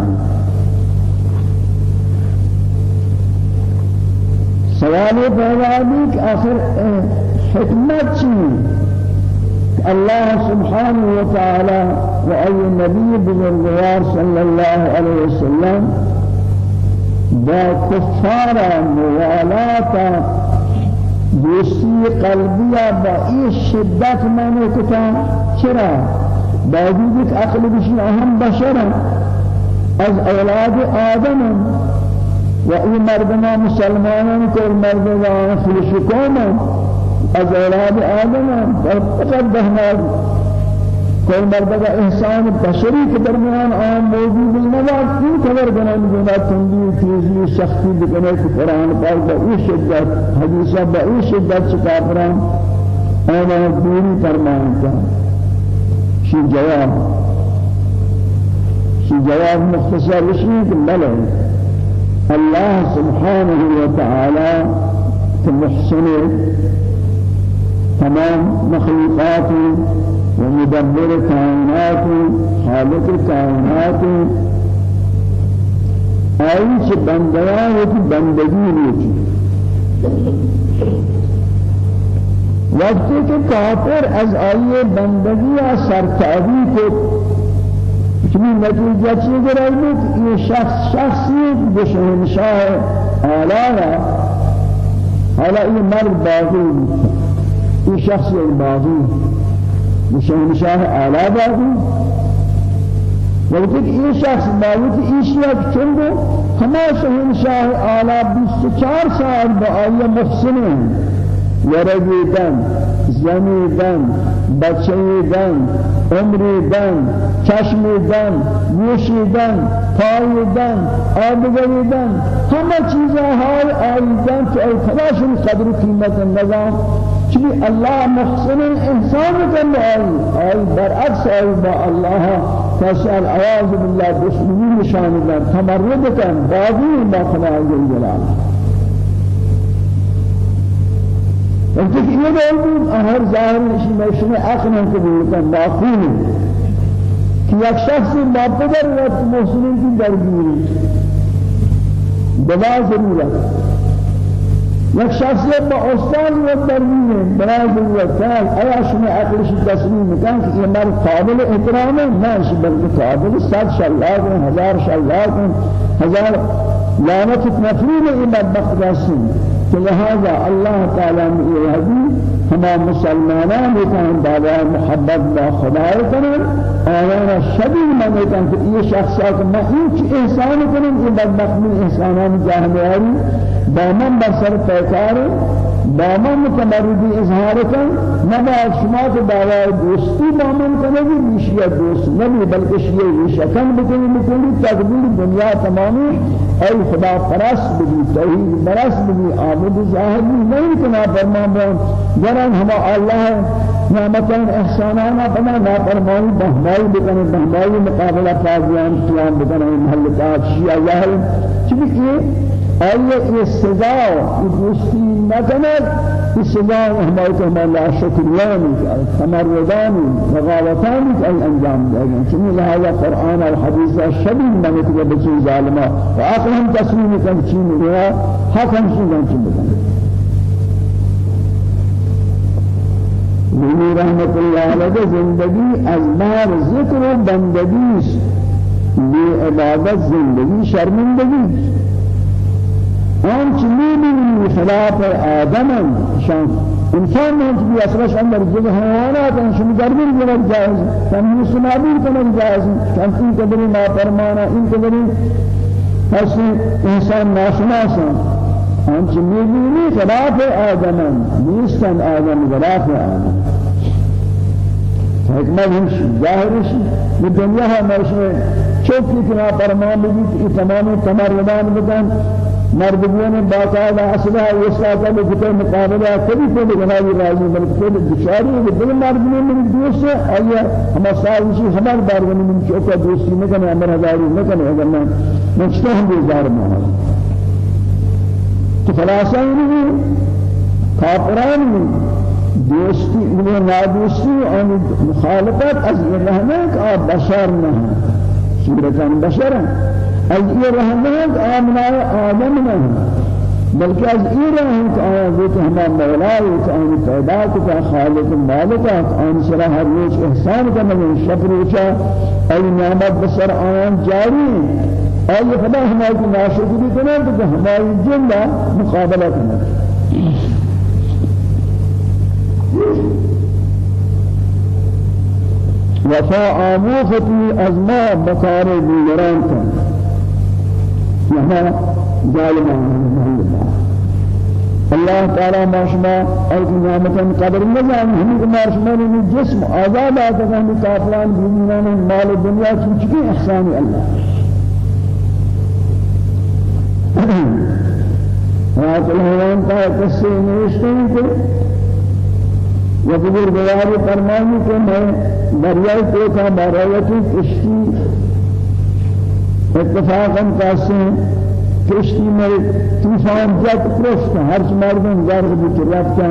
سوال پیدا بھی کہ آخر حكمت الله سبحانه وتعالى وأي نبي بزرگوار صلى الله عليه وسلم با كفار موالاتا دوستی قلبیہ با ای شدت میں کتا. چرا؟ باوجود کہ عقل بشی اہم بشرا از أولاد آدم و ای مردمان مسلمانان کو مردمان خلشکوم از أولاد آدم فقط بهمال کوئی مرد کا احسان بشری کے درمیان عام موجود نواز کیوں خبر بنا گنا تنگی تیزی سختی بکنے کہ قرآن پاک با شدت حدیثہ با شدت چکا فرام آنا دوری فرمان کا شی جواب. شی جواب مختصر رشی کہ بلے اللہ سبحانہ وتعالی محسن تمام مخلوقات ومدبر كائنات خالق الكائنات آئی چه بندیان ہوتی بندگی ہوتی وقتی کہ کافر از آئیے بندگی سرتابی کو چمی نتیجہ چیز رہی کہ یہ شخص شخصی بشہنشاہ آلانا حالا یہ مرد باقی یہ شخص باقی شہنشاہ اعلی باقی وقتی کہ یہ شخص باوجود ایشیا چنگو ہما شہنشاہ اعلی بیس چار سال با آیا محسن ہیں ورگیدن زمیدن بچیدن عمریدن چشمیدن گوشیدن پاییدن آبگریدن همه چیزهای آیدن که ای خداشون قدر قیمت نظام چلی الله محسن انسان کن آئی آئی برعکس آئی با الله تسأل عواز بالله دشمنی نشان دن تمرد کن باقی با خدا جلال۔ وقتی که یہ دور بود هر ظاهر نشی مشن عقل قبول کن معقول کہ یک شخص با پدر وقت محسنین کی درگیری دوا ضرورت. یک شخصیت با استاد و ترمیم برای کن آیا شما عقلش تسلیم میکن که این مرد قابل احترام نه بلکه قابل صد شلاق هزار شلاق هزار لعنت نفرین این بدبخت رسیم کہ لہذا اللہ تعالی حدیث ہما مسلمانان کہاں دعوی محبت با خدا کرن آنا شبیه من کہاں کہ یہ شخصات ما این احسان کرن یہ بدبخت من احسانان جاہمیاری دامن بسر پیکار دامن متمردی اظہار کن نبا شما کو دعوی دوستی دامن کنگی نیشیہ دوست نبی بلکہ شیئے ریشہ کن بکنی بکنی تقبیل دنیا تمامی اے خدا پرست بھی توحید پرست بھی عابد زاہد بھی نہیں کنا فرمان بان جران ہما اللہ نعمتان احسانانا بنا نا فرمانی بہمائی بکنے بہمائی مقابلہ فاضیان قیام بکنے محلقات شیعہ یہل چبکی آیا یہ یہ دوستی نکند یہ سزا ہمارے کو ہمارا شکریانی تمردانی بغاوتانی کہ ای أنجام دے گا چنین لہذا قرآن اور حدیث شبیہ منت کے بچی ظالمہ و آخر ہم تسلیم کن چین رہا حق ہم سنگان چین بکن نبی رحمت اللہ علیہ زندگی از بار ذکر و بندگی بے عبادت زندگی شرمندگی آن چنین خلاف آدم شان. انسان نے بھی اصلش اندر جو حیوانات ہیں شمی دربر جو جائز تم سنابیر کنن جائز تم ان قدری ما فرمانا ان قدری پس انسان ناشناس. ہیں آن چنین خلاف آدم. نیستن آدم خلاف آدم. حکمت ہم ظاہر ہے دنیا ہے مرشے چوکی کنا فرمان بھی تمام تمردان بدن مردمان باقاعدہ اصلہ وساطہ میں کتے مقابلہ کبھی تو بنائی راضی بلکہ کوئی بشاری ہے دل مردمان من دوست ہے آیا ہم سازشی ہمار بارگن من چوکا دوستی نہ کرنے أمر ہزاری نہ کرنے اگر میں مجھتے ہم بیزار میں تو خلاصہ نہیں کافران دوستی انہیں نادوستی اور مخالفت از یہ رہنے کا بشر نہ ہے صورتان بشر ہیں از یہ رحمت آمنا آدم نہیں بلکہ از ہم کہ آیا بیت ہما مولا ہے آن پیدا کا خالق مالک آن سرا ہر روز احسان کرنا شکر وچا ای نعمت بسر آن جاری. ای خدا ہماری ناشکری کرنا تو ہماری جنہ مقابلہ کرنا وفا آموختی از ما بکار دیگران کن. یہاں ظالمان الله تعالى ما شما أي نعمة قدر نزان هم ما شما من جسم آزاد آتا هم كافران بيمنان مال الدنيا كي إحسان الله. رات الهوان کا قصے نوشتے ہیں کہ یہ بزرگواری فرمانی کہ میں دریائے کو کا بارایتی کشتی اتفاقا قاسم کشتی میں طوفان جت پرست ہر مردم غرق بھی رفتا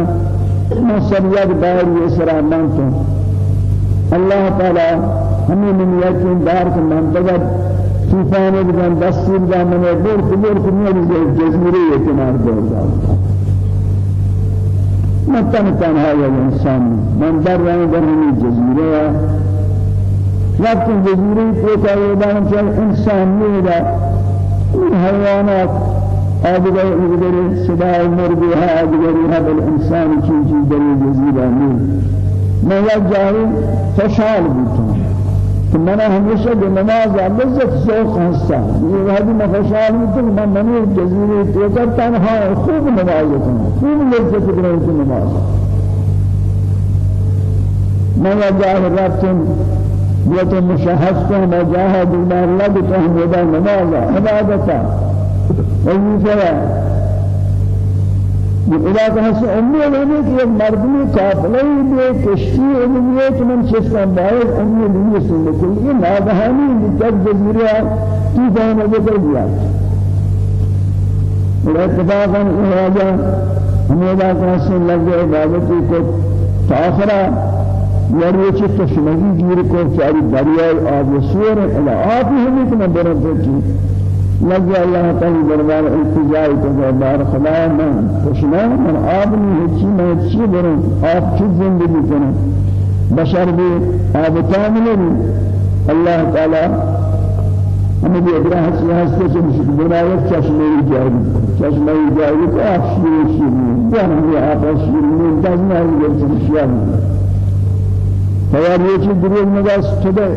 میں سریاد باہر یہ سرا مانتا اللہ تعالی ہمیں من یقین دار کے منتظر طوفان بدن دستور دا من بور کبور کنی جزیره کنار دور دا من تن تنها یا انسان من در رنگ در ہمیں جزیره. وقت جزیره کو چاہیے دان چاہیے انسان نہیں حيوانات أدغر أدغر سباع مربيها أدغر هذا الإنسان شيء شيء دليل جزيرة مين ما يجاري فشال بيتون ثم أنا هميشه بنماز لذت سوق هستا یہ هذه ما فشال بيتون ما مني جزيرة تيجر تنها خوب نماز كنا خوب لذت كنا نماز. ما يجاري رابطن بیت مشاهد کو مجاهد بنا الله بتهم ودا نماز عبادتا وظیفہ یہ علاقہ سے امی لینے کی ایک مردمی قافلہ بھی کشتی علمیہ کہ من چسکن باید امی لینے سے لیکن یہ ناگہانی مجد جزیرہ کی جانا ذکر دیا اور اتفاقا یہ راجہ ہمیں علاقہ سے لگے عبادتی کو تاخرہ یاری تشنگی گیر کو چاری دریائے آب سور إلى آپ ہی ہمیں کنا برن پہنچی لگیا اللہ تعالی دربار التجائی کو دربار خدا من تشنا من آب نہیں ہچی میں ہچی برن آپ چیز زندگی کریں بشر بھی آب کامل اللہ تعالی ہمیں بھی ادراہ سے ہستے سے بنایت چشمے جاری. چشمے جاری کو آپ شیر جانا بھی آپ شیر میں دازنا ہی گرچن فیار یہ چیز دروگ نگاس شده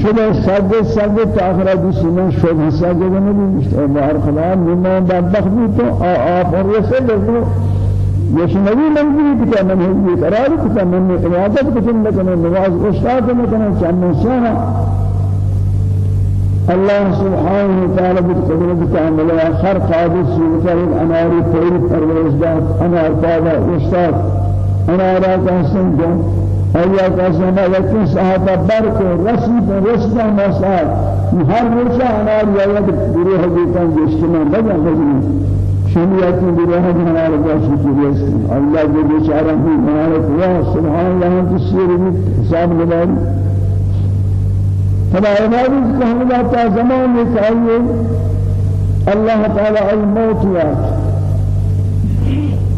شده سرد سرد تاخرا دوسینا شد. حسا جگہ نبی مشتر بار خدا ممان بدبخت بھی تو. آپ اور رسے لگو یہ نبی منظوری کتا من ہی قرار کتا من عبادت کتن لکنے نواز اشتاق لکنے چند سانا الله سبحانه وتعالى بالقدرة كاملة خرق عادي سيوكر الأنار طير پروزداد أنار طابع يشتاق أنارات أحسن جن ایا قسم یکی صحابہ بر کو رسید رسد مسال ہر روزہ انار یا یک گروہ دیتن جشتنا بجا بجنی شمیاتی گروہ ہمارا جاسی کی رسد اللہ جو بیچارہ ہی ہمارا ہوا سبحان اللہ کی سیر بھی حساب لباری فلا عبادی کہ ہم اللہ زمان میں چاہیے اللہ تعالی الموت یاد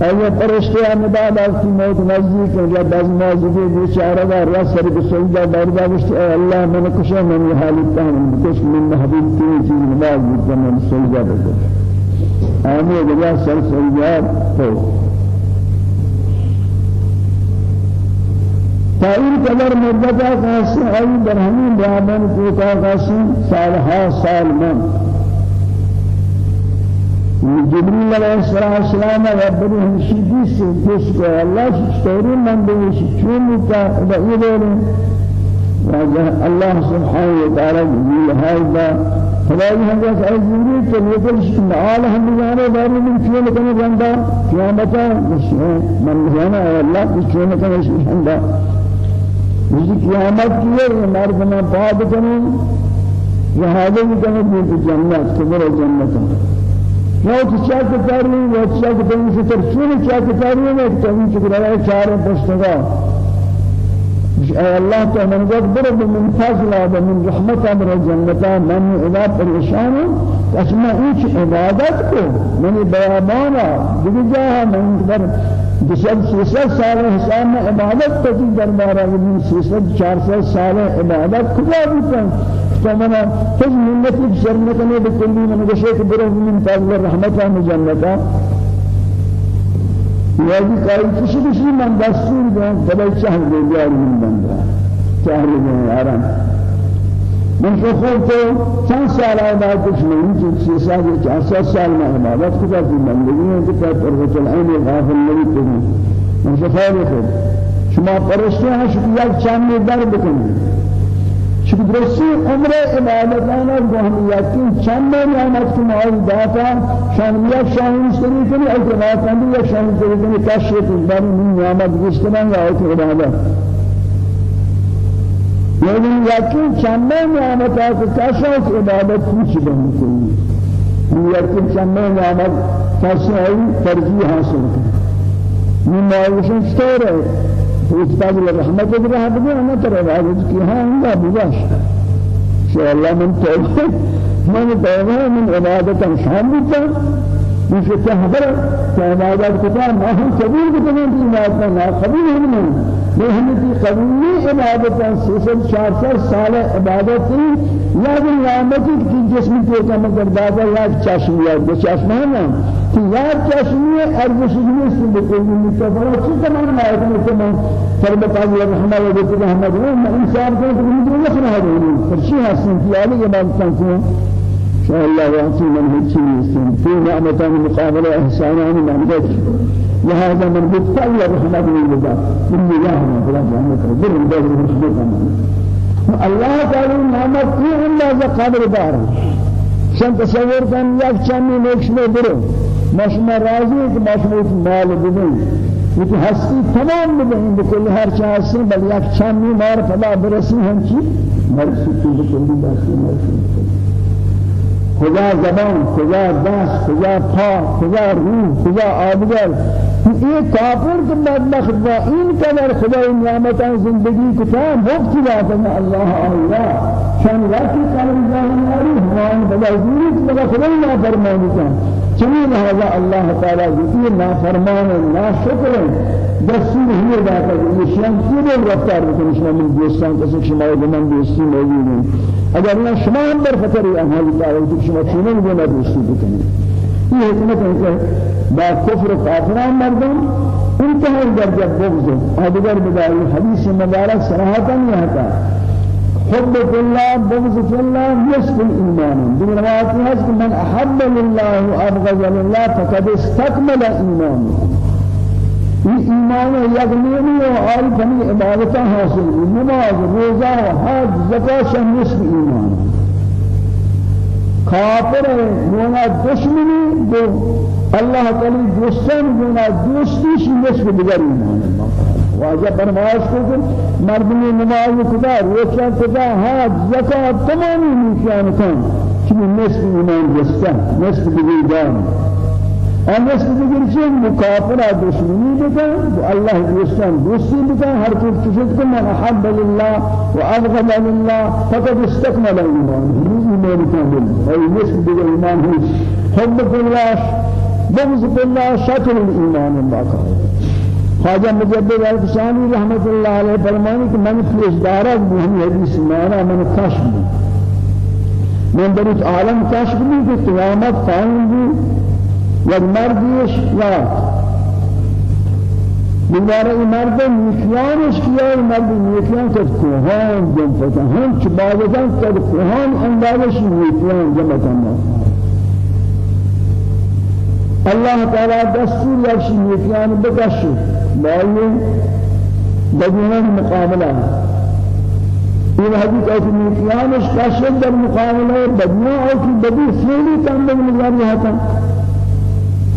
إيه فرشتے امداد کی موت نزدیک ہے جب باز موجودی بیچارہ کا رس سر کو سجدہ دردا وشت اے اللہ من کشا من حالت ہم کش من محبوب کی چیز نماز من سجدہ دے آمین جگہ سر سجدہ تو تائر قدر مدتا قاسم ای درہمین بیابان کوتا قاسم سالها سال من. جبريل عليه الصلاة والسلام ربنا هنشيدي کو الله شتوري من بيش شو تا بعيدين الله سبحانه وتعالى جبريل هذا. فلاي هذا سأل جبريل على هم جانا دار من شو لكنا جندا قيامتا من جانا الله لكنا شيء جندا مجھے قیامت کی ہے؟ مرد میں بعد کریں یہ حاضر کریں جنت قبر جنت۔ موت چاک کاری و چاک تنی سے ترسول چاک کاری ہے تنی سے کرا چار پشتگا الله تعالى قدر من فضل من رحمة من الجنة من إذا پریشان اسمع ایچ عبادت کو من بیابانا دیگه جاها من در بسد سیصد سال حساب میں عبادت کو کی دربارہ من سیصد چار سال عبادت کجا بیتن فمنا تج منتی شرمتنی بکلی من گشے برو من فضل رحمت من جنتا یادی کاری کسی کسی من دستور دیں تبای چهر دیگر من چهر دیگر آرام من خود تو چند سال عبادت کش نہیں جو سی سال یا سال سال میں عبادت کتا کی بندگی ہے کہ پرغت العین غافل نہیں تھی من شو خود. شما پرشتے ہیں شکریہ چاند در بکنی. شکر درستی عمر عبادتانا گوهم یقین چند نعمت که مال داتا شان یک شاهین سری کنی اعتباطاندی یک شاهین سری کنی کشت باری من نعمت گشتنان یا عبادت یعنی یقین چند نعمت که کشت عبادت پوچ بنی کنی یقین چند نعمت کسی ترجیح حاصل کنی من مایوشن چطوره استاد الرحمة الله بدي أنا ترى هذا كي ها لا بلاش شاء الله من توبة؟ [LAUGHS] من توبة؟ من عبادة شام بيتا مش تهبر ما هم قبول كتاب في عبادة ما قبول هم لهم في قبول عبادة سيسل شارسل سال عبادت یا بھی نعمتی کی جسم کے کام کردہ یا چشم یا چشم نا کہ یا چشم ارزش نہیں سے بکلی متفرع چیز تمام ما ہے کہ میں فرب قاضی رحمہ اللہ و رحمہ اللہ انسان کو نہیں نہ ہے فرشی حسن کی علی عبادت کو شاء الله وأنتم من هالشيء في نعمة مقابلة إحسانا من ذلك لهذا من بالتأويل رحمة الله من الله من فلا جانب كبر من ذلك الله تعالى نعمت کی اندازہ قدر دار شان تصور کن یک چمی نیکش میں ماشما راضی که ما شما این مال بدین یکی هستی تمام بدین کلی هر چه هستی بل یک چند مار فلا برسی هنچی مرسی تو بکلی دستی مرسی خدا زبان خدا دست خدا پا خدا روح خدا آبگر. این کافر که مدبخت با این قدر خدا این نعمتان زندگی کتا وقتی لازم الله آیا شان وقتی قلم جاهی ناری همان بدا زیرت بدا خدا نافرمانی کن. چنین لہذا اللہ تعالی یہ نا فرمان نا شکر دستور ہے یہ شان کی رفتار شما من دوستان کسی شما من دوستی ہیں اگر نہ شما ہم در خطر اہل تعالی شما چنین گنا دوستی بکنید یہ حکمت ہے کہ با کفر کافران مردم انتہائی درجہ بغض. آدگر بدائی حدیث مبارک صراحتا آتا حب الله بغض في الله نصف الإيمان. بالروايات هذا من أحب لله وأبغض لله فقد استكمل إيمانه. ایمان یقینی و عارف ہمیں عبادت حاصل نماز روزہ حج زکات نصف ایمان کافر گونا دشمنی دو اللہ تعالی دوستان گونا دوستی شیش دیگر ایمان واجہ فرمائش کو کہ مردمی نماز خدا روشن خدا حج زکات تمامی نشان کن کہ نصف ایمان جستا نصف دیگر دان انس دیگر چیز مکافر دشمنی بکن الله دوستان دوستی بکن هر چیز چیز کن احب لله و ابغض لله فقد استكمل ایمان. ایمان کامل. ای نصف دیگر ایمان هیچ. حب الله بغض الله شطر الایمان باقا خواجہ مجدد الفسانی رحمت اللہ علیہ فرمانی کہ من پیشدارت مهم حدیث مانا من کشف من در عالم کشف بھی کہ قیامت قائم بھی یک مردیش یا بیمار مرد نیکیانش کیا مرد نیکیان کد کوهان جمع فتن هم چه بعدتن کد اندازش نیکیان جمع تنها الله تعالی دستور یکشی نیکیان بکشی باید بدون مقابله. این حدیث ایت نیکیانش کشید در مقابله بدون أو کی بدی فعلی کم بگذاری هستن.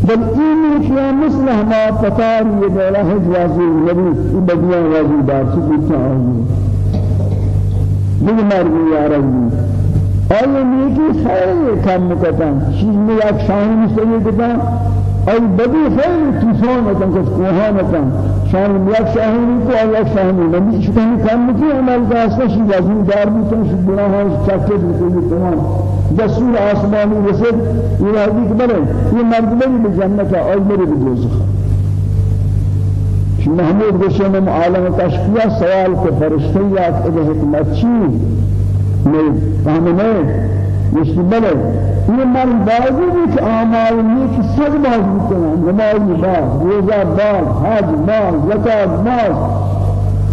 بل این اشیاء مثل ما پتار یہ دولا ہے جوازی نبی بدیاں واجی دار سے ہے یہ مرگی یا ربی آیا نیکی خیلی کم کتن چیز میں یک شاہی مستقی کتن أي بدي خير تفون كان كوهان كان شان يك شاهني کو الله شاهني نبي شو كان كان مكي عمل كاسه شيء لازم دار بيتن شو بناه شاكت بكل تمام دستور آسمانی رسد إلهي كبره یہ مرد بھی جنت ہے اور میرے بھی دوزخ. محمود عالم کشفیہ سوال کو فرشتیات ادھے حکمت چی؟ میں فهمنے مشتبه. یہ من بازی کہ آمال نیک سب باز بکنن نماز باز روزہ باز حج باز زکات باز.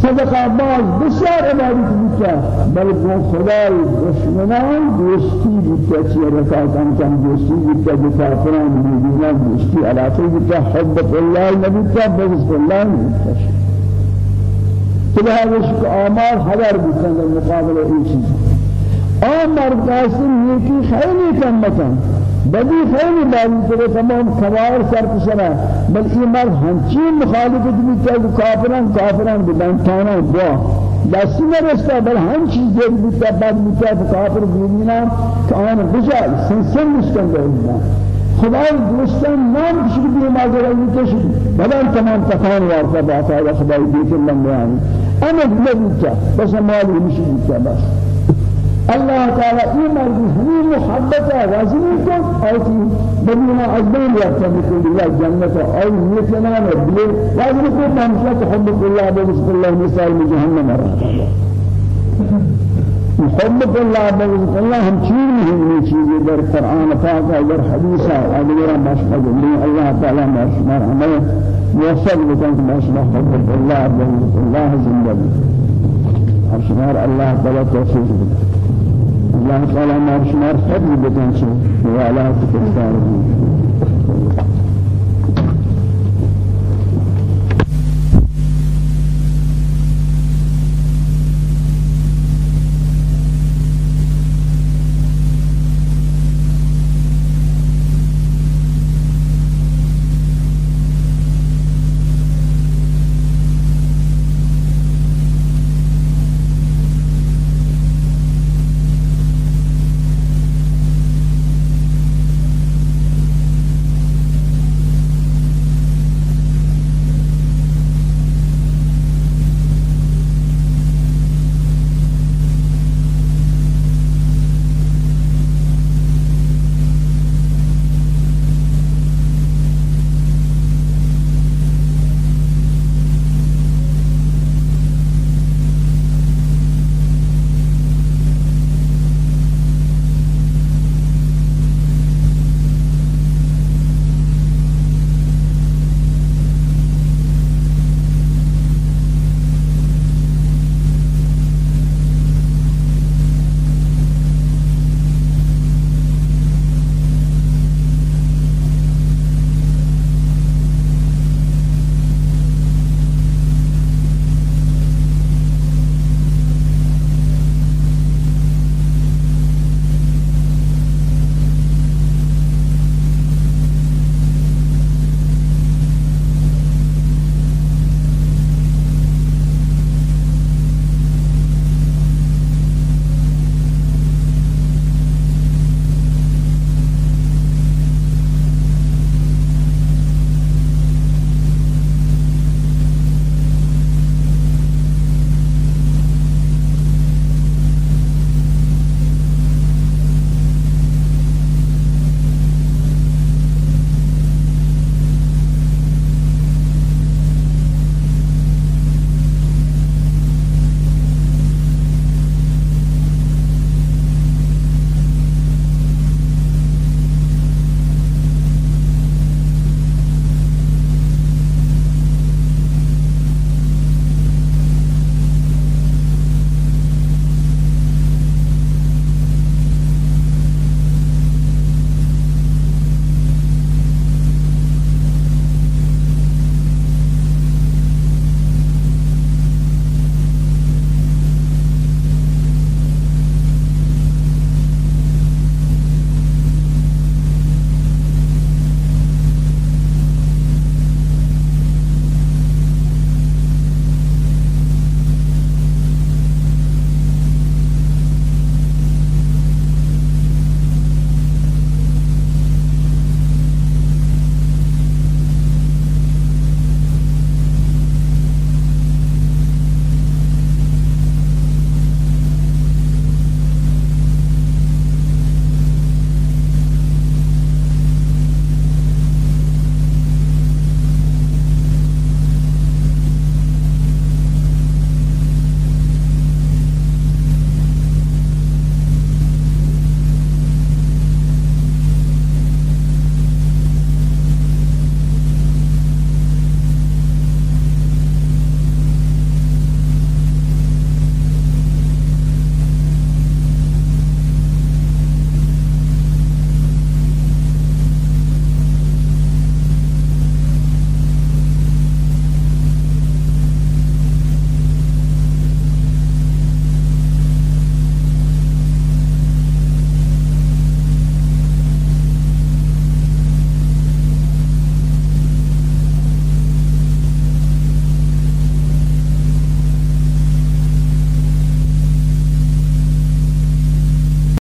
صدقہ باز بسیار عبادت بکا بل کو خدای دشمنان دوستی بکا چی رکاتان کم دوستی بکا بکا فران مدینان دوستی علاقه بکا حب اللہ نبکا بغض اللہ نبکا فلهذا شك آمار حذر بكن المقابلة أي شيء آمار قاسم يكي خيري كمتا بدی خیلی بالی کرے تمام کبائر سر پسرا بل ایمان ہنچی مخالفت بھی کہ کافران کافران بدن تانا دعا دستی نرستا بل ہم چیز دیر بیتا بعد بیتا کافر بیمینا کہ آن بجال سنسن مستن دے خدای دوستان نام کشی بھی ماجرا یہ کشی بدن تمام تکان وارتا باتا خدای دیکھ اللہ بیان أنا بلدتا بس مالی مشی بیتا بس. الله تعالى إيمان بهذه محبة وزني كم أو في بدينا أجمل يأتي بكل الله جنة أو مثلنا نبلي وزني كم ممشى تحب الله بسم الله مثال من جهنم محبة الله بسم الله هم شيء مهم شيء در قرآن فاقا در حديثا أدورا مشهد لي الله تعالى مشمار عمله موفق لكم مشمار حب الله بسم الله زندگی أشمار الله تعالى توفيق الله تعالى ما شمار حب بدن شيء وعلى تكفاره